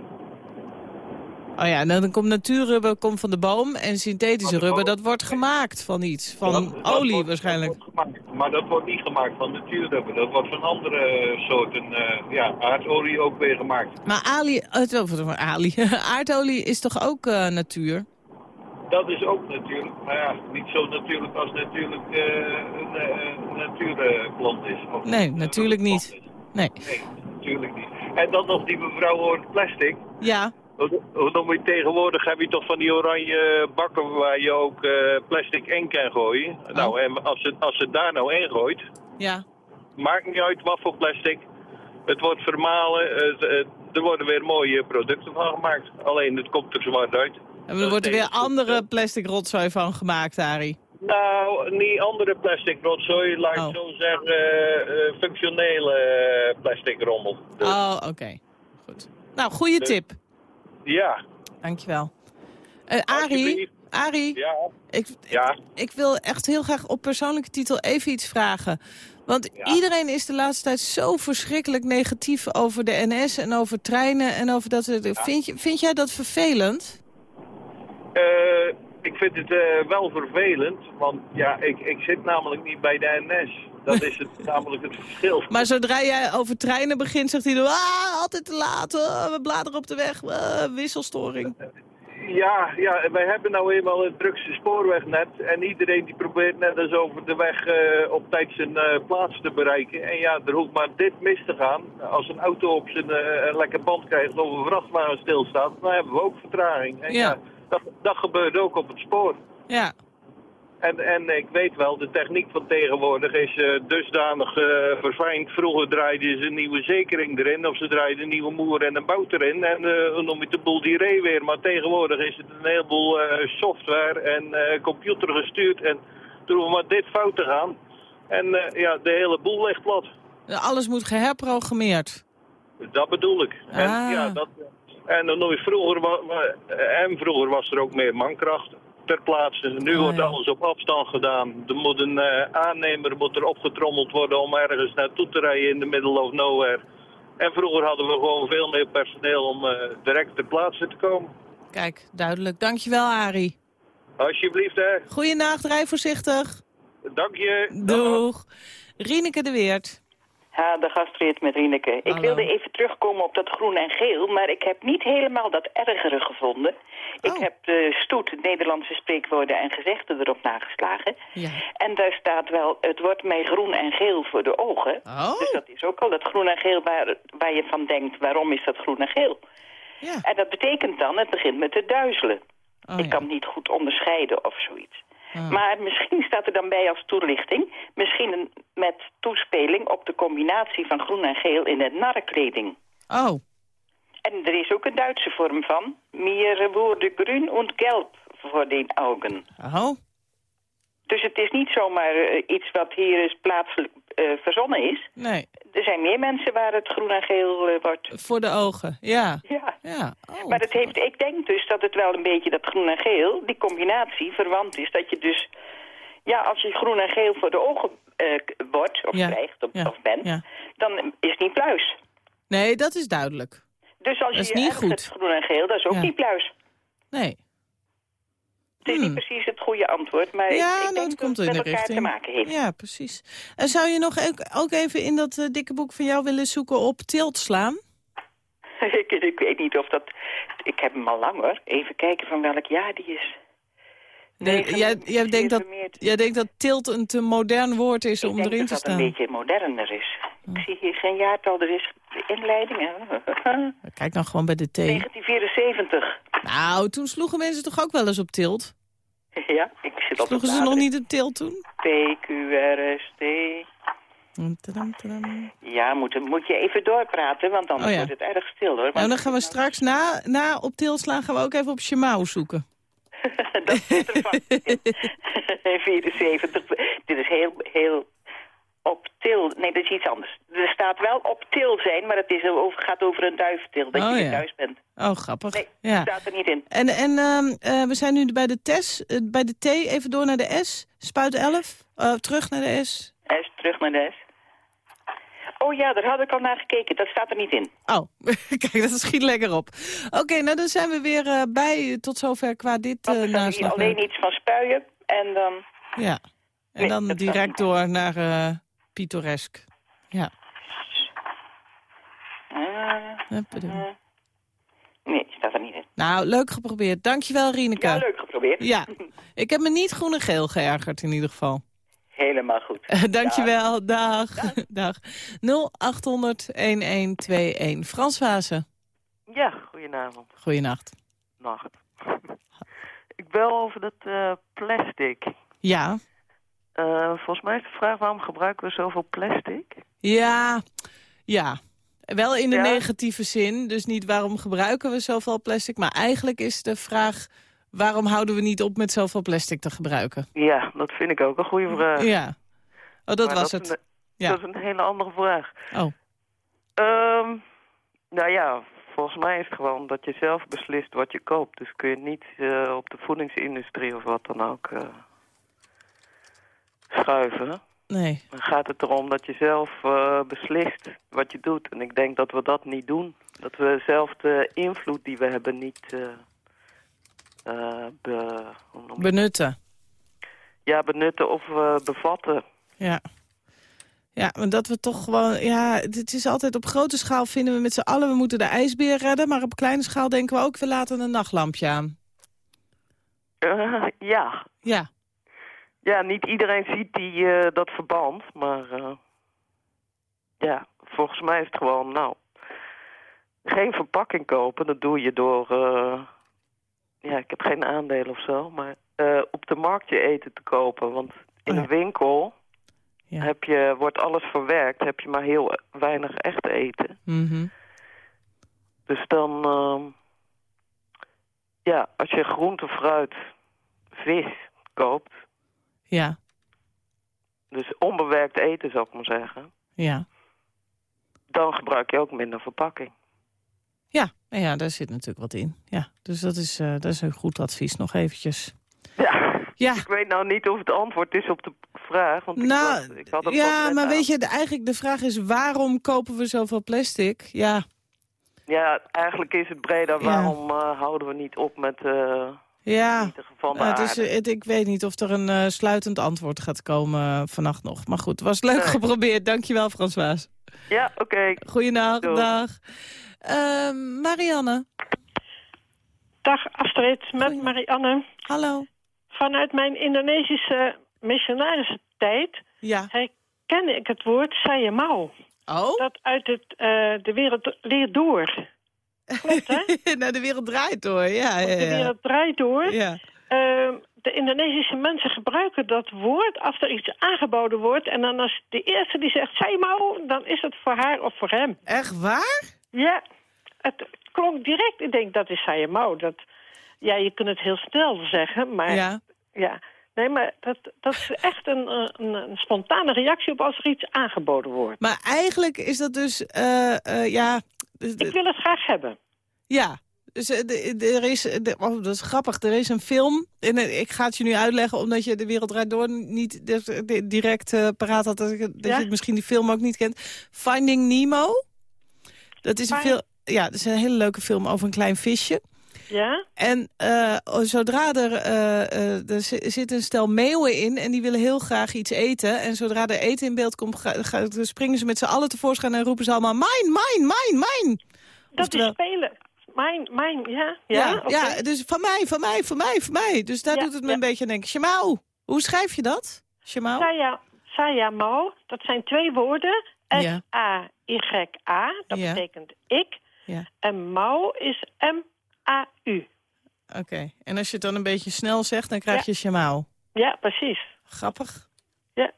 Oh ja, dan komt natuurrubber komt van de boom en synthetische rubber, dat wordt gemaakt van iets. Van dat, olie wordt, waarschijnlijk. Gemaakt, maar dat wordt niet gemaakt van natuurrubber. Dat wordt van andere soorten, uh, ja, aardolie ook weer gemaakt. Maar ali, uh, ali, aardolie is toch ook uh, natuur? Dat is ook natuurlijk, maar ja, niet zo natuurlijk als natuurlijk een, een natuurplant is. Of nee, natuurlijk niet. Nee. nee, natuurlijk niet. En dan nog die mevrouw over plastic. Ja. Hoe noem je tegenwoordig? Heb je toch van die oranje bakken waar je ook uh, plastic in kan gooien? Oh. Nou, en als ze, als ze daar nou in gooit, ja. maakt niet uit wat voor plastic. Het wordt vermalen, het, het, er worden weer mooie producten van gemaakt. Alleen het komt er zwart uit. En er wordt er weer andere plastic rotzooi van gemaakt, Arie? Nou, niet andere plastic rotzooi, laat ik oh. zo zeggen, uh, functionele plastic rommel. Dus. Oh, oké. Goed. Nou, goede dus. tip. Ja. Dankjewel. Uh, Arie, Arie ja. Ik, ja. Ik, ik, wil echt heel graag op persoonlijke titel even iets vragen. Want ja. iedereen is de laatste tijd zo verschrikkelijk negatief over de NS en over treinen en over dat. Ja. Vind, je, vind jij dat vervelend? Uh, ik vind het uh, wel vervelend, want ja, ik, ik zit namelijk niet bij de NS. Dat is het, namelijk het verschil. Maar zodra jij over treinen begint, zegt hij... Ah, altijd te laat, uh, we bladeren op de weg, uh, wisselstoring. Ja, ja, wij hebben nou eenmaal het drukste spoorwegnet. En iedereen die probeert net als over de weg eh, op tijd zijn eh, plaats te bereiken. En ja, er hoeft maar dit mis te gaan. Als een auto op zijn een lekker band krijgt of een vrachtwagen stilstaat, dan hebben we ook vertraging. En Ja. ja, dat, dat gebeurt ook op het spoor. Ja, En, en ik weet wel, de techniek van tegenwoordig is eh, dusdanig eh, verfijnd. Vroeger draaiden ze een nieuwe zekering erin, of ze draaiden een nieuwe moer en een bout erin. En eh, dan noem je de boel die reed weer. Maar tegenwoordig is het een heleboel eh, software en eh, computer gestuurd. En toen hoeft maar dit fout te gaan. En eh, ja, de hele boel ligt plat. alles moet geherprogrammeerd. Dat bedoel ik. En, Ah. ja, dat, en dan nog eens vroeger, en vroeger was er ook meer mankracht ter plaatse. Nu Oh, wordt alles op afstand gedaan. Er moet een eh, aannemer moet er opgetrommeld worden om ergens naartoe te rijden in de middle of nowhere. En vroeger hadden we gewoon veel meer personeel om eh, direct ter plaatse te komen. Kijk, duidelijk. Dankjewel, Arie. Alsjeblieft, hè. Goeienacht, rij voorzichtig. Dank je. Doeg. Rieneke de Weert. Ja, de gastreed met Rieneke. Ik wilde even terugkomen op dat groen en geel, maar ik heb niet helemaal dat ergere gevonden. Ik Oh. heb de stoet, de Nederlandse spreekwoorden en gezegden erop nageslagen. Ja. En daar staat wel, het wordt mij groen en geel voor de ogen. Oh. Dus dat is ook al dat groen en geel waar, waar je van denkt, waarom is dat groen en geel? Ja. En dat betekent dan, het begint met te duizelen. Oh, ik ja. kan niet goed onderscheiden of zoiets. Ah. Maar misschien staat er dan bij als toelichting... misschien een, met toespeling op de combinatie van groen en geel in de narrenkleding. Oh, En er is ook een Duitse vorm van. Mir wurde grün und gelb voor den Augen. oh. Dus het is niet zomaar eh, iets wat hier is plaatselijk verzonnen is. Nee, Er zijn meer mensen waar het groen en geel eh, wordt. voor de ogen. Ja. Ja. Ja. Oh. Maar het heeft, ik denk dus dat het wel een beetje dat groen en geel, die combinatie, verwant is. Dat je dus, ja, als je groen en geel voor de ogen eh, wordt, of Ja, krijgt, of, ja, of bent, dan is het niet pluis. Nee, dat is duidelijk. Dus als Dat is je niet je ergert goed. groen en geel, dat is ook niet pluis. Nee. Het is Hmm. niet precies het goede antwoord, maar ik, Ja, ik nou, denk het dat komt het in met de elkaar richting. te maken heeft. Ja, precies. En zou je nog ook, ook even in dat eh, dikke boek van jou willen zoeken op tilt slaan? <laughs> ik, ik weet niet of dat... Ik heb hem al langer. Even kijken van welk jaar die is. Nee, jij, jij, denkt dat, jij denkt dat tilt een te modern woord is Ik om denk erin dat te dat een staan. beetje moderner is. Ik zie hier geen jaartal, er is de inleiding. hè. <laughs> Kijk dan gewoon bij de T. 1974. Nou, toen sloegen mensen toch ook wel eens op tilt? <laughs> Ja, ik zit op Sloegen ze nog niet op tilt toen? P, Q, R, S, T. Tadam, tadam. Ja, moet, moet je even doorpraten, want anders Oh ja. wordt het erg stil hoor. Nou, dan gaan we straks na, na op tilt slaan gaan we ook even op Shemau zoeken. <laughs> dat zit er vast <laughs> in. 74. Dit is heel, heel til. Nee, dat is iets anders. Er staat wel op til zijn, maar het is over, gaat over een duiftil. Dat Oh, je ja. weer thuis bent. Oh, grappig. Nee, ja. staat er niet in. En, en ehm, eh, we zijn nu bij de, TES, eh, bij de T, even door naar de S. Spuit 11, eh, terug naar de S. S, terug naar de S. Oh ja, daar had ik al naar gekeken. Dat staat er niet in. Oh, <laughs> kijk, dat schiet lekker op. Oké, nou dan zijn we weer bij tot zover qua dit uh, hier alleen iets van spuien en dan... Ja, en Nee, dan direct door naar pittoresk. Ja. Huppade. ah. nee, staat er niet in. Nou, leuk geprobeerd. Dankjewel, Rieneke. Ja, leuk geprobeerd. Ja, <laughs> ik heb me niet groen en geel geërgerd in ieder geval. Helemaal goed. Dankjewel, dag. dag. 0800-1121. <laughs> Frans Wazen, Ja, goedenavond. goeienacht. Nacht. <laughs> ik bel over dat eh, plastic. Ja, Eh, volgens mij is de vraag waarom gebruiken we zoveel plastic? ja, ja. Wel in de Ja. negatieve zin, dus niet waarom gebruiken we zoveel plastic, maar eigenlijk is de vraag... waarom houden we niet op met zoveel plastic te gebruiken? Ja, dat vind ik ook een goede vraag. Ja. Oh, dat Maar was het. een- Ja. Dat is een hele andere vraag. Oh, Ehm, nou ja, volgens mij is het gewoon dat je zelf beslist wat je koopt. Dus kun je niet eh, op de voedingsindustrie of wat dan ook eh, schuiven. nee. Dan gaat het erom dat je zelf eh, beslist wat je doet. En ik denk dat we dat niet doen. Dat we zelf de invloed die we hebben niet eh, eh, be- Benutten. ja, benutten of bevatten. Ja. Ja, maar dat we toch gewoon... Ja, het is altijd op grote schaal vinden we met z'n allen... we moeten de ijsbeer redden, maar op kleine schaal denken we ook... we laten een nachtlampje aan. Ja. Ja. Ja, niet iedereen ziet die, eh, dat verband, maar eh, ja, volgens mij is het gewoon, nou, geen verpakking kopen. Dat doe je door, eh, ja, ik heb geen aandelen of zo, maar op de markt je eten te kopen. Want in een winkel heb je, wordt alles verwerkt, heb je maar heel weinig echt eten. Mhm. Dus dan, ehm, ja, als je groente, fruit, vis koopt, Ja, dus onbewerkt eten zou ik maar zeggen, ja. dan gebruik je ook minder verpakking. Ja, nou ja, daar zit natuurlijk wat in. Ja, dus dat is, eh, dat is een goed advies nog eventjes. Ja. Ja. Ik weet nou niet of het antwoord is op de vraag, want ik, Nou, was- ik had het ja, maar aan. weet je, de, eigenlijk de vraag is waarom kopen we zoveel plastic? Ja, Ja, eigenlijk is het breder, Ja. waarom eh, houden we niet op met eh ja. vernietigen van de het is, het, ik weet niet of er een eh, sluitend antwoord gaat komen eh, vannacht nog. Maar goed, het was leuk Nee. geprobeerd. Dankjewel, François. Ja, oké. Doei. dag. Ehm, Marianne. Dag Astrid, met Marianne. Hallo. Vanuit mijn Indonesische missionarische tijd ja. herken ik het woord sayamau. Oh? Dat uit het, eh, de wereld leert door. Klopt, hè? <laughs> nou, de wereld draait door, ja. ja, De wereld draait door. Ja. Ehm, de Indonesische mensen gebruiken dat woord als er iets aangeboden wordt. En dan als de eerste die zegt sayamau, dan is het voor haar of voor hem. Echt waar? Ja, het klonk direct. Ik denk, dat is sayamau. Dat, ja, je kunt het heel snel zeggen, maar... Ja. Ja, nee, maar dat, dat is echt een, een, een spontane reactie op als er iets aangeboden wordt. Maar eigenlijk is dat dus, eh, eh, ja... Ik wil het graag hebben. Ja, dus eh, er is, oh, dat is grappig, er is een film, en eh, ik ga het je nu uitleggen omdat je De Wereld Draait Door niet dus, eh, di- direct eh, paraat had, dat, ik- dat Ja? je misschien die film ook niet kent. Finding Nemo, dat is een, film, ja, dat is een hele leuke film over een klein visje. Ja? En eh, zodra er, eh, er zi- zit een stel meeuwen in en die willen heel graag iets eten. En zodra er eten in beeld komt, ga- ga- dan springen ze met z'n allen tevoorschijn en roepen ze allemaal... Mine, mine, mine, mine! Dat Oftewel- is spelen. Mijn, mijn, ja. Ja, Ja, dus van mij, van mij, van mij, van mij. Dus daar Ja, doet het me een beetje aan denken. Shemau, hoe schrijf je dat? Shemau? Saya, sayamau, dat zijn twee woorden. S-A-Y-A, dat betekent ik. Ja. En mau is M-A-U. Oké, en als je het dan een beetje snel zegt, dan krijg Ja. je Shemau. Ja, precies. Grappig. Ja.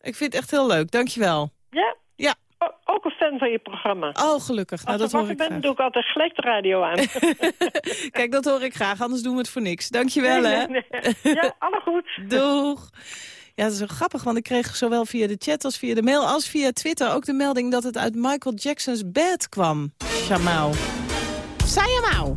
Ik vind het echt heel leuk, dankjewel. Ja? Ja. O- ook een fan van je programma. Oh, gelukkig. Nou, Als dat hoor ik ben, graag. doe ik altijd gelijk de radio aan. <laughs> Kijk, dat hoor ik graag, anders doen we het voor niks. Dankjewel, Nee, hè. nee, nee. Ja, alle goed. <laughs> Doeg. Ja, dat is wel grappig, want ik kreeg zowel via de chat als via de mail... als via Twitter ook de melding dat het uit Michael Jackson's bed kwam. Shamau. Sayamau.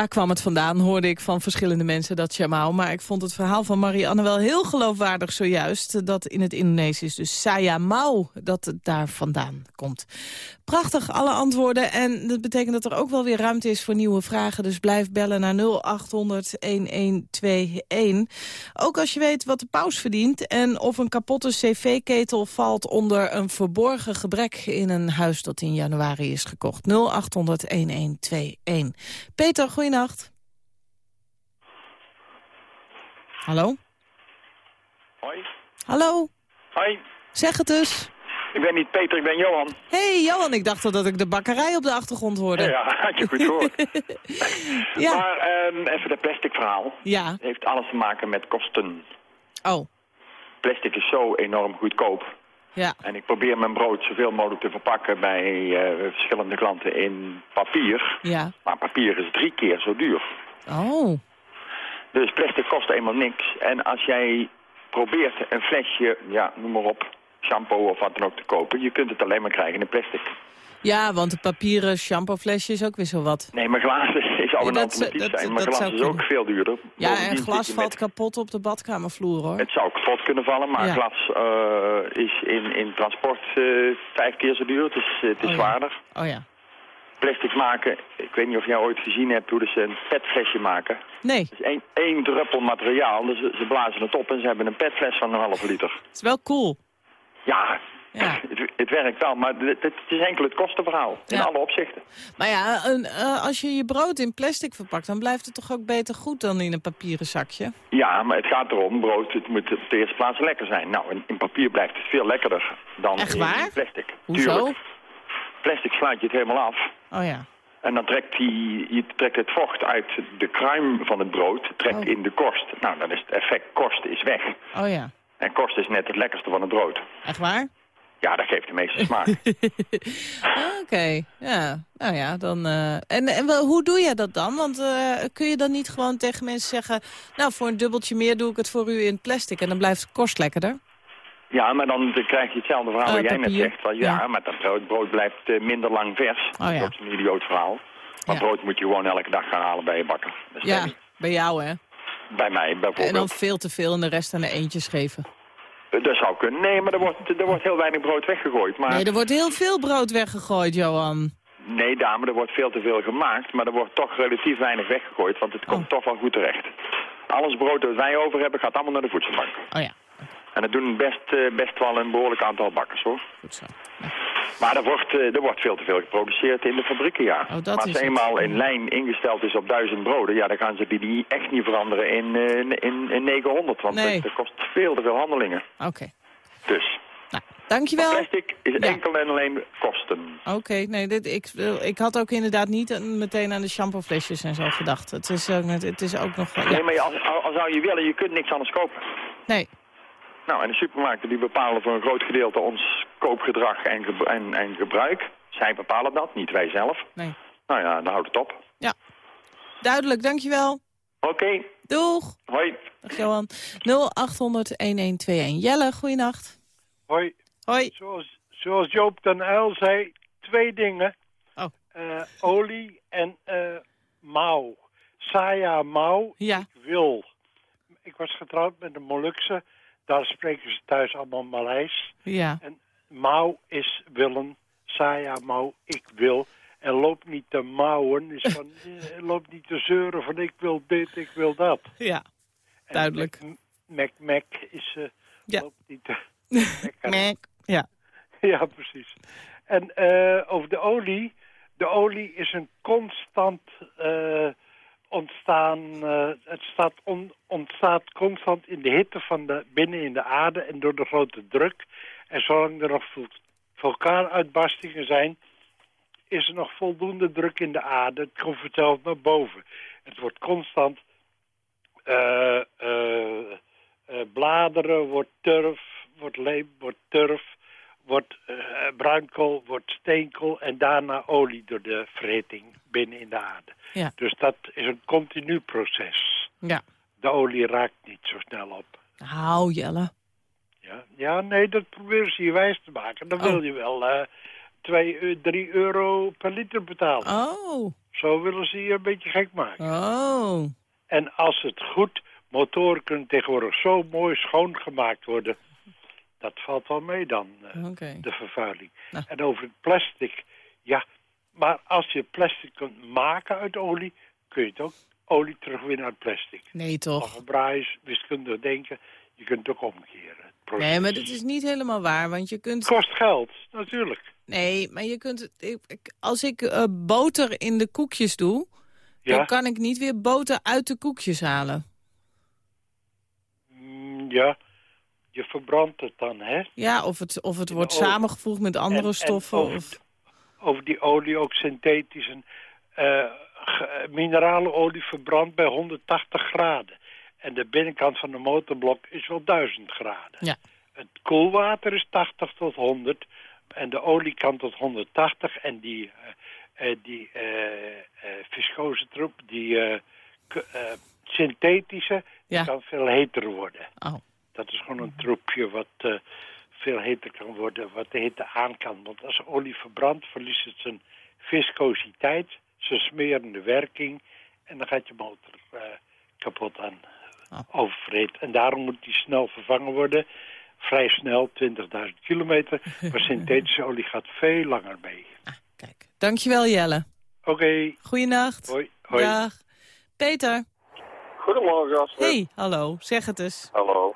Daar kwam het vandaan, hoorde ik van verschillende mensen, dat Jamau. Maar ik vond het verhaal van Marianne wel heel geloofwaardig zojuist. Dat in het Indonesisch dus Sayamau, dat het daar vandaan komt. Prachtig, alle antwoorden. En dat betekent dat er ook wel weer ruimte is voor nieuwe vragen. Dus blijf bellen naar 0800-1121. Ook als je weet wat de paus verdient... en of een kapotte cv-ketel valt onder een verborgen gebrek... in een huis dat in januari is gekocht. 0800-1121. Peter, goeienacht. Hallo? Hoi. Hallo? Hoi. Zeg het dus. Ik ben niet Peter, ik ben Johan. hey, Johan, ik dacht al dat ik de bakkerij op de achtergrond hoorde. Ja, <laughs> had je goed gehoord. <laughs> Ja. Maar ehm, even dat plastic verhaal. Ja. Het heeft alles te maken met kosten. Oh, Plastic is zo enorm goedkoop. ja. En ik probeer mijn brood zoveel mogelijk te verpakken bij eh, verschillende klanten in papier. Ja. Maar papier is drie keer zo duur. Oh. Dus plastic kost eenmaal niks. En als jij probeert een flesje, ja, noem maar op, shampoo of wat dan ook te kopen... je kunt het alleen maar krijgen in plastic. Ja, want de papieren shampooflesje is ook weer zo wat. Nee, maar glas is, Ja, een dat- alternatief dat- zijn. Maar dat glas is ook veel duurder. Ja, Bovendien en glas valt met- kapot op de badkamervloer, hoor. Het zou kapot kunnen vallen, maar Ja. glas eh, is in, in transport eh, vijf keer zo duur. Het is, eh, het is Oh ja. zwaarder. Oh ja. Plastic maken, ik weet niet of jij ooit gezien hebt hoe ze een petflesje maken. Nee, Het is één, één druppel materiaal, dus ze, ze blazen het op en ze hebben een petfles van een halve liter. het is wel cool. Ja, Ja. het, het werkt wel, maar het, het is enkel het kostenverhaal. In Ja. alle opzichten. Maar ja, een, eh, als je je brood in plastic verpakt... dan blijft het toch ook beter goed dan in een papieren zakje? Ja, maar het gaat erom, brood, het moet op de eerste plaats lekker zijn. Nou, in, in papier blijft het veel lekkerder dan Echt in plastic. Hoezo? Tuurlijk. Plastic slaat je het helemaal af. Oh ja. En dan trekt, die, je trekt het vocht uit de kruim van het brood, trekt Oh. in de korst. Nou, dan is het effect korst is weg. Oh ja. En korst is net het lekkerste van het brood. Echt waar? Ja, dat geeft de meeste smaak. <laughs> Oké, ja. Nou ja, dan... eh, En, en wel, hoe doe je dat dan? Want eh, kun je dan niet gewoon tegen mensen zeggen... nou, voor een dubbeltje meer doe ik het voor u in plastic... en dan blijft de kost lekkerder? ja, maar dan krijg je hetzelfde verhaal Eh, wat jij net zegt. Van, ja, Ja. maar dat brood, brood blijft eh, minder lang vers. Oh ja. Dat is een idioot verhaal. Maar Ja. brood moet je gewoon elke dag gaan halen bij je bakker. Ja, bij jou, hè? Bij mij En dan bijvoorbeeld. veel te veel en de rest aan de eentjes geven. Dat zou kunnen. Nee, maar er wordt, er wordt heel weinig brood weggegooid. Maar Nee, er wordt heel veel brood weggegooid, Johan. Nee, dame, er wordt veel te veel gemaakt, maar er wordt toch relatief weinig weggegooid, want het komt toch wel goed terecht. Alles brood dat wij over hebben gaat allemaal naar de voedselbank. Oh ja. En dat doen best, eh, best wel een behoorlijk aantal bakkers, hoor. Goed zo. Maar er wordt, eh, er wordt veel te veel geproduceerd in de fabrieken, ja. Oh, dat maar als het. eenmaal in lijn ingesteld is op duizend broden, ja, dan gaan ze die echt niet veranderen in, eh, in, in 900, want Nee. dat, dat kost veel te veel handelingen. Oké. Dus. Dankjewel. Plastic is enkel en alleen kosten. Oké, nee, dit, ik, wil- ik had ook inderdaad niet een- meteen aan de shampooflesjes en zo gedacht. Het is ook, het is ook nog... Ja. Nee, maar als, als zou je willen, je kunt niks anders kopen. Nee. Nou, en de supermarkten die bepalen voor een groot gedeelte ons koopgedrag en, ge- en, en gebruik. Zij bepalen dat, niet wij zelf. Nee. Nou ja, dan houdt het op. Ja. Duidelijk, dankjewel. Oké. Doeg. Hoi. Dag Johan. 0800-1121. Jelle, goeienacht. Hoi. Hoi. Zoals, zoals Joop den Uyl zei, twee dingen. Oh. Eh, olie en eh mouw. Saya mouw, Ja. ik wil. Ik was getrouwd met een Molukse. Daar spreken ze thuis allemaal Maleis. Ja. Mouw is willen. Saya mouw, ik wil. En loop niet te mouwen. Is van, <laughs> eh, loop niet te zeuren van ik wil dit, ik wil dat. Ja. Duidelijk. Mac, Mac is... eh Ja. Loop niet te... <laughs> Mac. <laughs> Ja. Ja, precies. En eh, over de olie. De olie is een constant ontstaan. eh, het staat on- ontstaat constant in de hitte van de, binnen in de aarde en door de grote druk. En zolang er nog vul- vulkaanuitbarstingen zijn, is er nog voldoende druk in de aarde. Het komt vanzelf naar boven. Het wordt constant eh, eh, bladeren, wordt turf, wordt leem, wordt turf, wordt eh, bruinkool, wordt steenkool en daarna olie door de verhitting binnen in de aarde. Ja. Dus dat is een continu proces. Ja. De olie raakt niet zo snel op. Hou, Jelle. Ja, ja nee, dat proberen ze je wijs te maken. Dan Oh. wil je wel eh 2, 3 euro per liter betalen. Oh. Zo willen ze je een beetje gek maken. Oh. En als het goed, motoren kunnen tegenwoordig zo mooi schoongemaakt worden. Dat valt wel mee dan, Oké. de vervuiling. Nou. En over het plastic, ja. Maar als je plastic kunt maken uit olie, kun je het ook olie terugwinnen uit plastic. Nee, toch? Algebraisch, wiskundig denken, je kunt het ook omkeren. Het Nee, maar dit is niet helemaal waar, want je kunt... kost geld, natuurlijk. Nee, maar je kunt... ik- Als ik eh, boter in de koekjes doe, Ja. dan kan ik niet weer boter uit de koekjes halen. Mm, ja, je verbrandt het dan, hè? Ja, of het, of het wordt samengevoegd met andere En- en stoffen. over, of... over die olie ook synthetisch. En, eh, ge- mineralenolie verbrandt bij 180 graden. En de binnenkant van de motorblok is wel 1000 graden. Ja. Het koelwater is 80 tot 100. En de olie kan tot 180. En die, eh, eh, die eh, eh, viscose troep, die eh, eh, synthetische, Ja. kan veel heter worden. Oh. Dat is gewoon een troepje wat eh, veel heter kan worden, wat de hitte aan kan. Want als olie verbrandt, verliest het zijn viscositeit, zijn smerende werking. En dan gaat je motor eh, kapot aan oververhit. En daarom moet die snel vervangen worden. Vrij snel, 20.000 kilometer. <laughs> Maar synthetische olie gaat veel langer mee. Dankjewel, Jelle. Oké. Goeienacht. Hoi. Hoi. Dag. Peter. Goedemorgen, gasten. Hey, hallo. Zeg het eens. Hallo.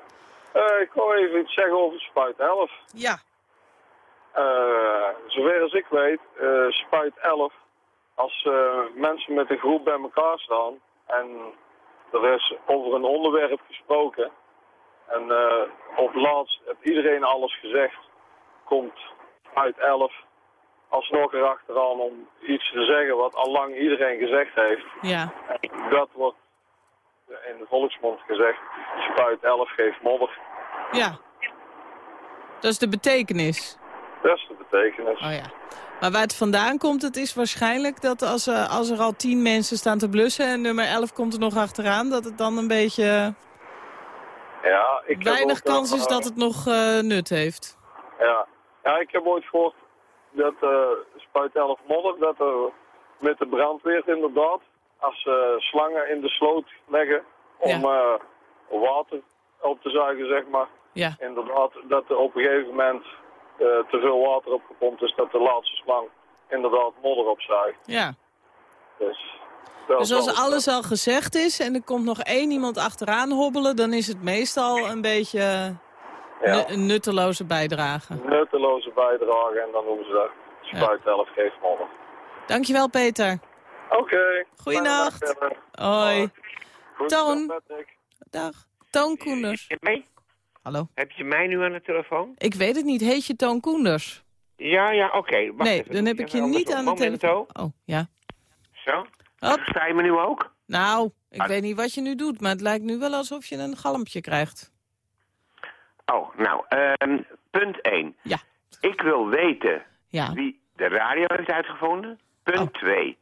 Eh, ik wou even iets zeggen over Spuit 11. Ja. Eh, zover als ik weet, eh, Spuit 11, als mensen met een groep bij elkaar staan en er is over een onderwerp gesproken en op laatst heeft iedereen alles gezegd, komt Spuit 11 alsnog erachteraan om iets te zeggen wat al lang iedereen gezegd heeft. Ja. En dat wordt in de volksmond gezegd, spuit 11 geeft modder. Ja. Dat is de betekenis. Dat is de betekenis. Oh ja. Maar waar het vandaan komt, het is waarschijnlijk dat als, eh, als er al tien mensen staan te blussen... en nummer 11 komt er nog achteraan, dat het dan een beetje... Ja, ik weinig kans is dat het nog eh, nut heeft. Ja. ja, ik heb ooit gehoord dat eh spuit 11 modder, dat er met de brandweer inderdaad, als ze slangen in de sloot leggen om water op te zuigen, zeg maar. Ja. Inderdaad, dat er op een gegeven moment eh, te veel water opgepompt is, dat de laatste slang inderdaad modder opzuigt. Ja. Dus, Dus als alles al gezegd is en er komt nog één iemand achteraan hobbelen... dan is het meestal een beetje Ja. een nutteloze bijdrage. nutteloze bijdrage en dan noemen ze dat spuit 11 geeft modder. Dankjewel, Peter. Oké. Goeienacht. verder. Hoi. Goed, Toon. dag. Toon Koenders. Mij? Hallo. Heb je mij nu aan de telefoon? Ik weet het niet. Heet je Toon Koenders? Ja, ja, oké. Wacht nee, even. dan heb ik je Even niet aan de telefoon. Oh, ja. Zo. Versta je me nu ook? Nou, ik Ah. weet niet wat je nu doet, maar het lijkt nu wel alsof je een galmpje krijgt. Oh, nou, ehm, punt 1. Ja. Ik wil weten Ja. wie de radio heeft uitgevonden. Punt 2.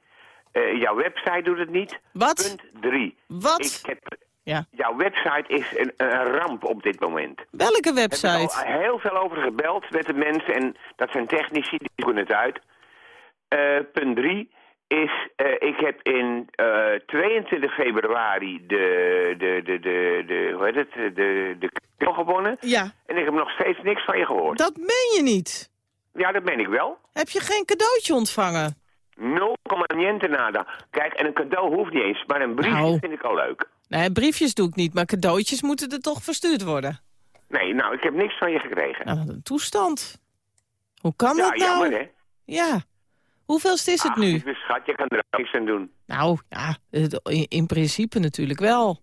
jouw website doet het niet. Wat? Punt 3. Wat? Ik heb, Ja. Jouw website is een, een ramp op dit moment. Welke Ik heb website? er al heel veel over gebeld met de mensen en dat zijn technici, die zoeken het uit. Eh, punt 3 is, eh, ik heb in eh, 22 februari de, de, de, de, de, hoe heet het, de, de, gewonnen. Ja. En ik heb nog steeds niks van je gehoord. Dat meen je niet. Ja, dat ben ik wel. Heb je geen cadeautje ontvangen? 0, niente nada. Kijk, en een cadeau hoeft niet eens, maar een briefje Nou. vind ik al leuk. Nee, briefjes doe ik niet, maar cadeautjes moeten er toch verstuurd worden. Nee, nou, ik heb niks van je gekregen. Nou, wat een toestand. Hoe kan ja, dat nou? jammer hè. Ja. Hoeveelste is het Ach, nu? lieve schat, je kan er ook niks aan doen. Nou, ja, in principe natuurlijk wel.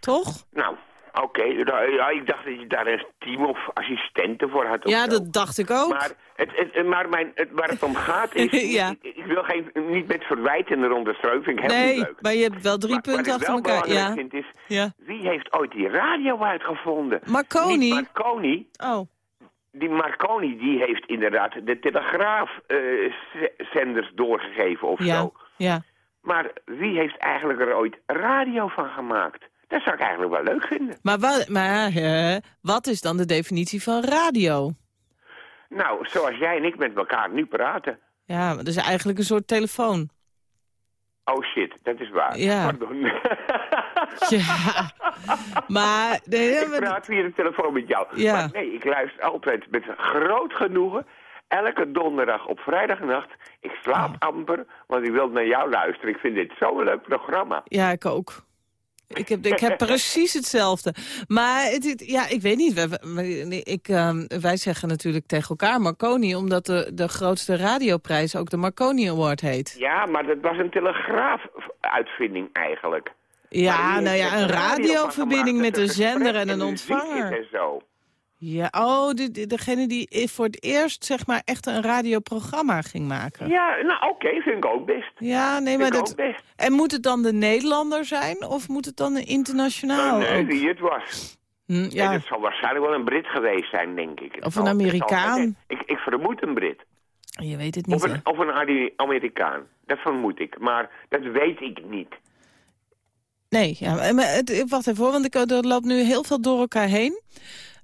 Toch? Nou, oké. nou, Ja, ik dacht dat je daar een team of assistenten voor had. Ja, zo. dat dacht ik ook. Maar, het, het, maar mijn, het, waar het om gaat is... <laughs> Ja. ik, ik wil geen, niet met verwijten eronder strooien, vind ik heel nee, leuk. maar je hebt wel drie Maar punten achter wel elkaar. belangrijk Ja. vind is... Ja. Wie heeft ooit die radio uitgevonden? Marconi. Niet Marconi. Oh. Die Marconi die heeft inderdaad de telegraafzenders doorgegeven of Ja, zo. ja. Maar wie heeft eigenlijk er ooit radio van gemaakt? Dat zou ik eigenlijk wel leuk vinden. Maar, wa maar wat is dan de definitie van radio? Nou, zoals jij en ik met elkaar nu praten. Ja, maar dat is eigenlijk een soort telefoon. Oh shit, dat is waar. Ja. Pardon. <laughs> Ja. Maar... Nee, ik praat via de telefoon met jou. Ja. Maar nee, ik luister altijd met groot genoegen. Elke donderdag op vrijdagnacht. Ik slaap Oh. amper, want ik wil naar jou luisteren. Ik vind dit zo'n leuk programma. Ja, ik ook. Ik heb, ik heb precies hetzelfde. Maar het, ja, ik weet niet. Wij, ik, ehm, wij zeggen natuurlijk tegen elkaar Marconi... omdat de, de grootste radioprijs ook de Marconi Award heet. Ja, maar dat was een telegraafuitvinding eigenlijk. Ja, nou ja, een er radioverbinding met een er zender en een ontvanger. En zo. Ja, oh, de, de- degene die voor het eerst zeg maar echt een radioprogramma ging maken. Ja, nou oké, vind ik ook best. Ja, nee, maar dat... En moet het dan de Nederlander zijn of moet het dan een internationaal Oh, nee, wie het was. Hm, Ja. het zal waarschijnlijk wel een Brit geweest zijn, denk ik. Het Of een zal Amerikaan. Ik, ik vermoed een Brit. je weet het Of niet. hè? een, of een Amerikaan. Dat vermoed ik. Maar dat weet ik niet. Nee, ja, maar het, wacht even hoor, want ik, er loopt nu heel veel door elkaar heen.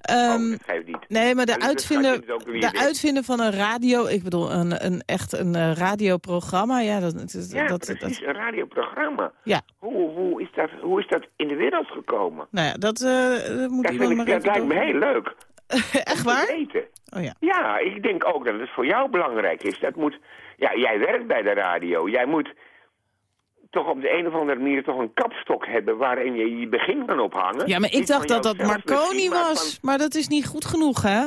Ehm, oh, dat niet. nee, maar de uitvinder, de uitvinder van een radio, ik bedoel een, een echt een eh, radioprogramma, ja, dat, dat, Ja, dat, precies. dat- Een radioprogramma. ja, Hoe, hoe, is dat, hoe is dat in de wereld gekomen? nou ja, dat eh, moet Dat, iemand vind maar ik, dat lijkt me heel leuk. <laughs> Echt waar? weten. Oh ja. Ja, ik denk ook dat het voor jou belangrijk is. Dat moet, ja, jij werkt bij de radio. Jij moet toch op de een of andere manier toch een kapstok hebben waarin je je begin kan ophangen. Ja, maar ik Niet dacht dat dat jouzelf Marconi maar was, van- maar dat is niet goed genoeg, hè?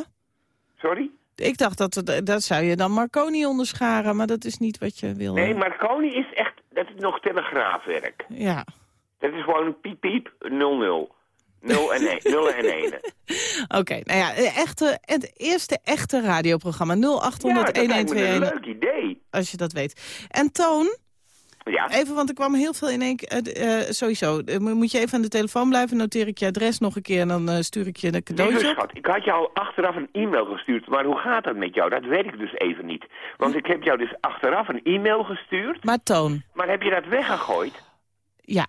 Sorry? Ik dacht dat, dat zou je dan Marconi onderscharen, maar dat is niet wat je wil. Nee, Marconi is echt, dat is nog telegraafwerk. Ja, Dat is gewoon piep piep 00. 0 en 1. 0 en 1. <laughs> oké. Nou ja, echte, het eerste echte radioprogramma 0800 Ja, dat me een 1121. leuk idee. Als je dat weet. En Toon, Ja. even, want er kwam heel veel in één keer. eh, sowieso, eh, moet je even aan de telefoon blijven. Noteer ik je adres nog een keer en dan stuur ik je een cadeautje op. schat, ik had jou achteraf een e-mail gestuurd, maar hoe gaat dat met jou? Dat weet ik dus even niet. Want ik heb jou dus achteraf een e-mail gestuurd, Maar Toon, maar heb je dat weggegooid? ja.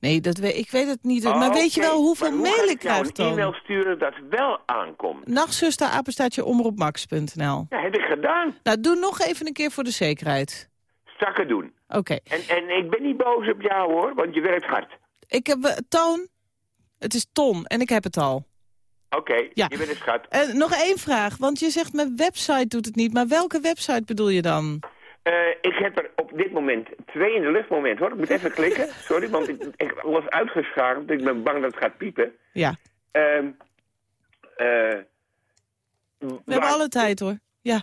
Nee, dat we, ik weet het niet. Oh, maar weet je wel hoeveel hoe mail ga ik krijg, een Toon? e-mail sturen dat wel aankomt? Nachtzuster, apenstaatje, omroepmax.nl. Ja, heb ik gedaan. Nou, doe nog even een keer voor de zekerheid. Zakken doen. Oké. En, en ik ben niet boos op jou hoor, want je werkt hard. Ik heb... eh, Toon, het is Ton en ik heb het al. Oké, Ja. je bent een schat. Eh, nog één vraag, want je zegt mijn website doet het niet. Maar welke website bedoel je dan? Eh, ik heb er op dit moment twee in de lucht. Moment hoor, ik moet even klikken. <laughs> Sorry, want ik, alles uitgeschakeld. Ik ben bang dat het gaat piepen. Ja, Ehm eh, we hebben alle tijd hoor. Ja.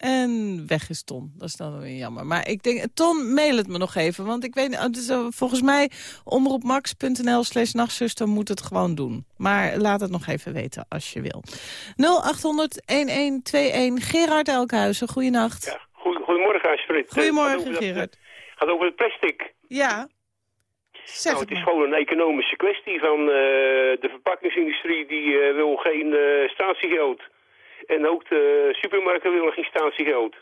En weg is Ton. Dat is dan weer jammer. Maar ik denk, Ton, mail het me nog even. Want ik weet, het is, eh, volgens mij omroepmax.nl slash nachtzuster moet het gewoon doen. Maar laat het nog even weten als je wil. 0800-1121 Gerard Elkhuizen, goeienacht. Goed- Goedemorgen, Astrid. Goedemorgen, Gerard. Het gaat over het plastic. Ja. Zeg nou, het is gewoon een economische kwestie van eh, de verpakkingsindustrie die eh, wil geen eh, statiegeld. En ook de supermarkten willen geen statiegeld.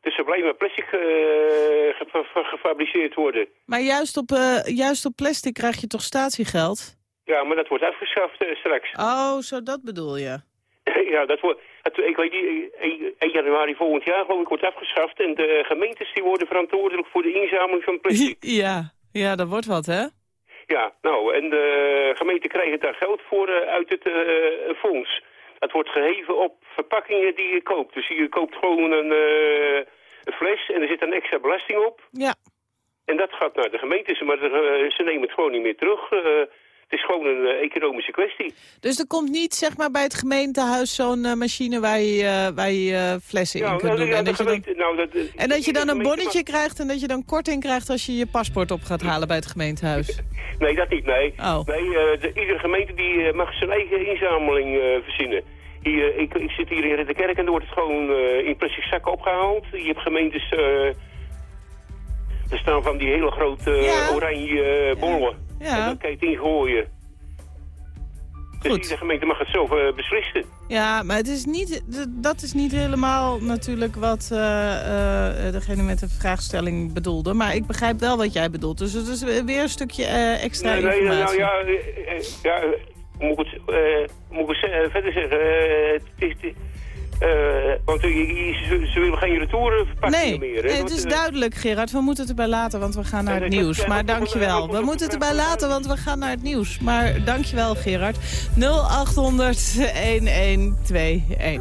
Dus er maar plastic eh, ge- ge- gefabriceerd worden. Maar juist op, eh, juist op plastic krijg je toch statiegeld? Ja, maar dat wordt afgeschaft eh, straks. Oh, zo dat bedoel je. <laughs> ja, dat wordt, het, ik weet niet, eh, 1, 1 januari volgend jaar geloof ik wordt afgeschaft. En de gemeentes die worden verantwoordelijk voor de inzameling van plastic. <laughs> Ja, ja, dat wordt wat, hè? Ja, nou, en de gemeenten krijgen daar geld voor uit het fonds. Dat wordt geheven op verpakkingen die je koopt. Dus je koopt gewoon een, eh, een fles en er zit een extra belasting op. Ja. En dat gaat naar de gemeentes, maar eh, ze nemen het gewoon niet meer terug. Eh, het is gewoon een eh, economische kwestie. Dus er komt niet zeg maar bij het gemeentehuis zo'n eh, machine waar je, eh, waar je flessen in kunt nou, doen. ja, en, de dat je dan, gemeente, nou, dat, en dat je dan een bonnetje krijgt en dat je dan korting krijgt als je je paspoort op gaat halen bij het gemeentehuis. <laughs> Nee, dat niet, nee. Oh. nee de, iedere gemeente die mag zijn eigen inzameling verzinnen. Hier, ik, ik zit hier in Ridderkerk en er wordt het gewoon in plastic zakken opgehaald. Je hebt gemeentes... er staan van die hele grote oranje bollen. Ja. En dan kan je het ingooien. Dus iedere gemeente mag het zelf eh, beslissen. Ja, maar het is niet, dat is niet helemaal natuurlijk wat eh, eh, degene met de vraagstelling bedoelde. Maar ik begrijp wel wat jij bedoelt. Dus het is weer een stukje extra Nee, nee, informatie. nou ja, ja moet ik het, moet ik verder zeggen? Het is, want eh, je- ze, ze willen geen retourenverpakkingen Nee, meer. Hè? nee, het Want, is eh, duidelijk, Gerard. We moeten het erbij laten, want we gaan naar het nieuws. Maar dankjewel. We moeten het erbij laten, want we gaan naar het nieuws. Maar dankjewel, Gerard. 0800 1121.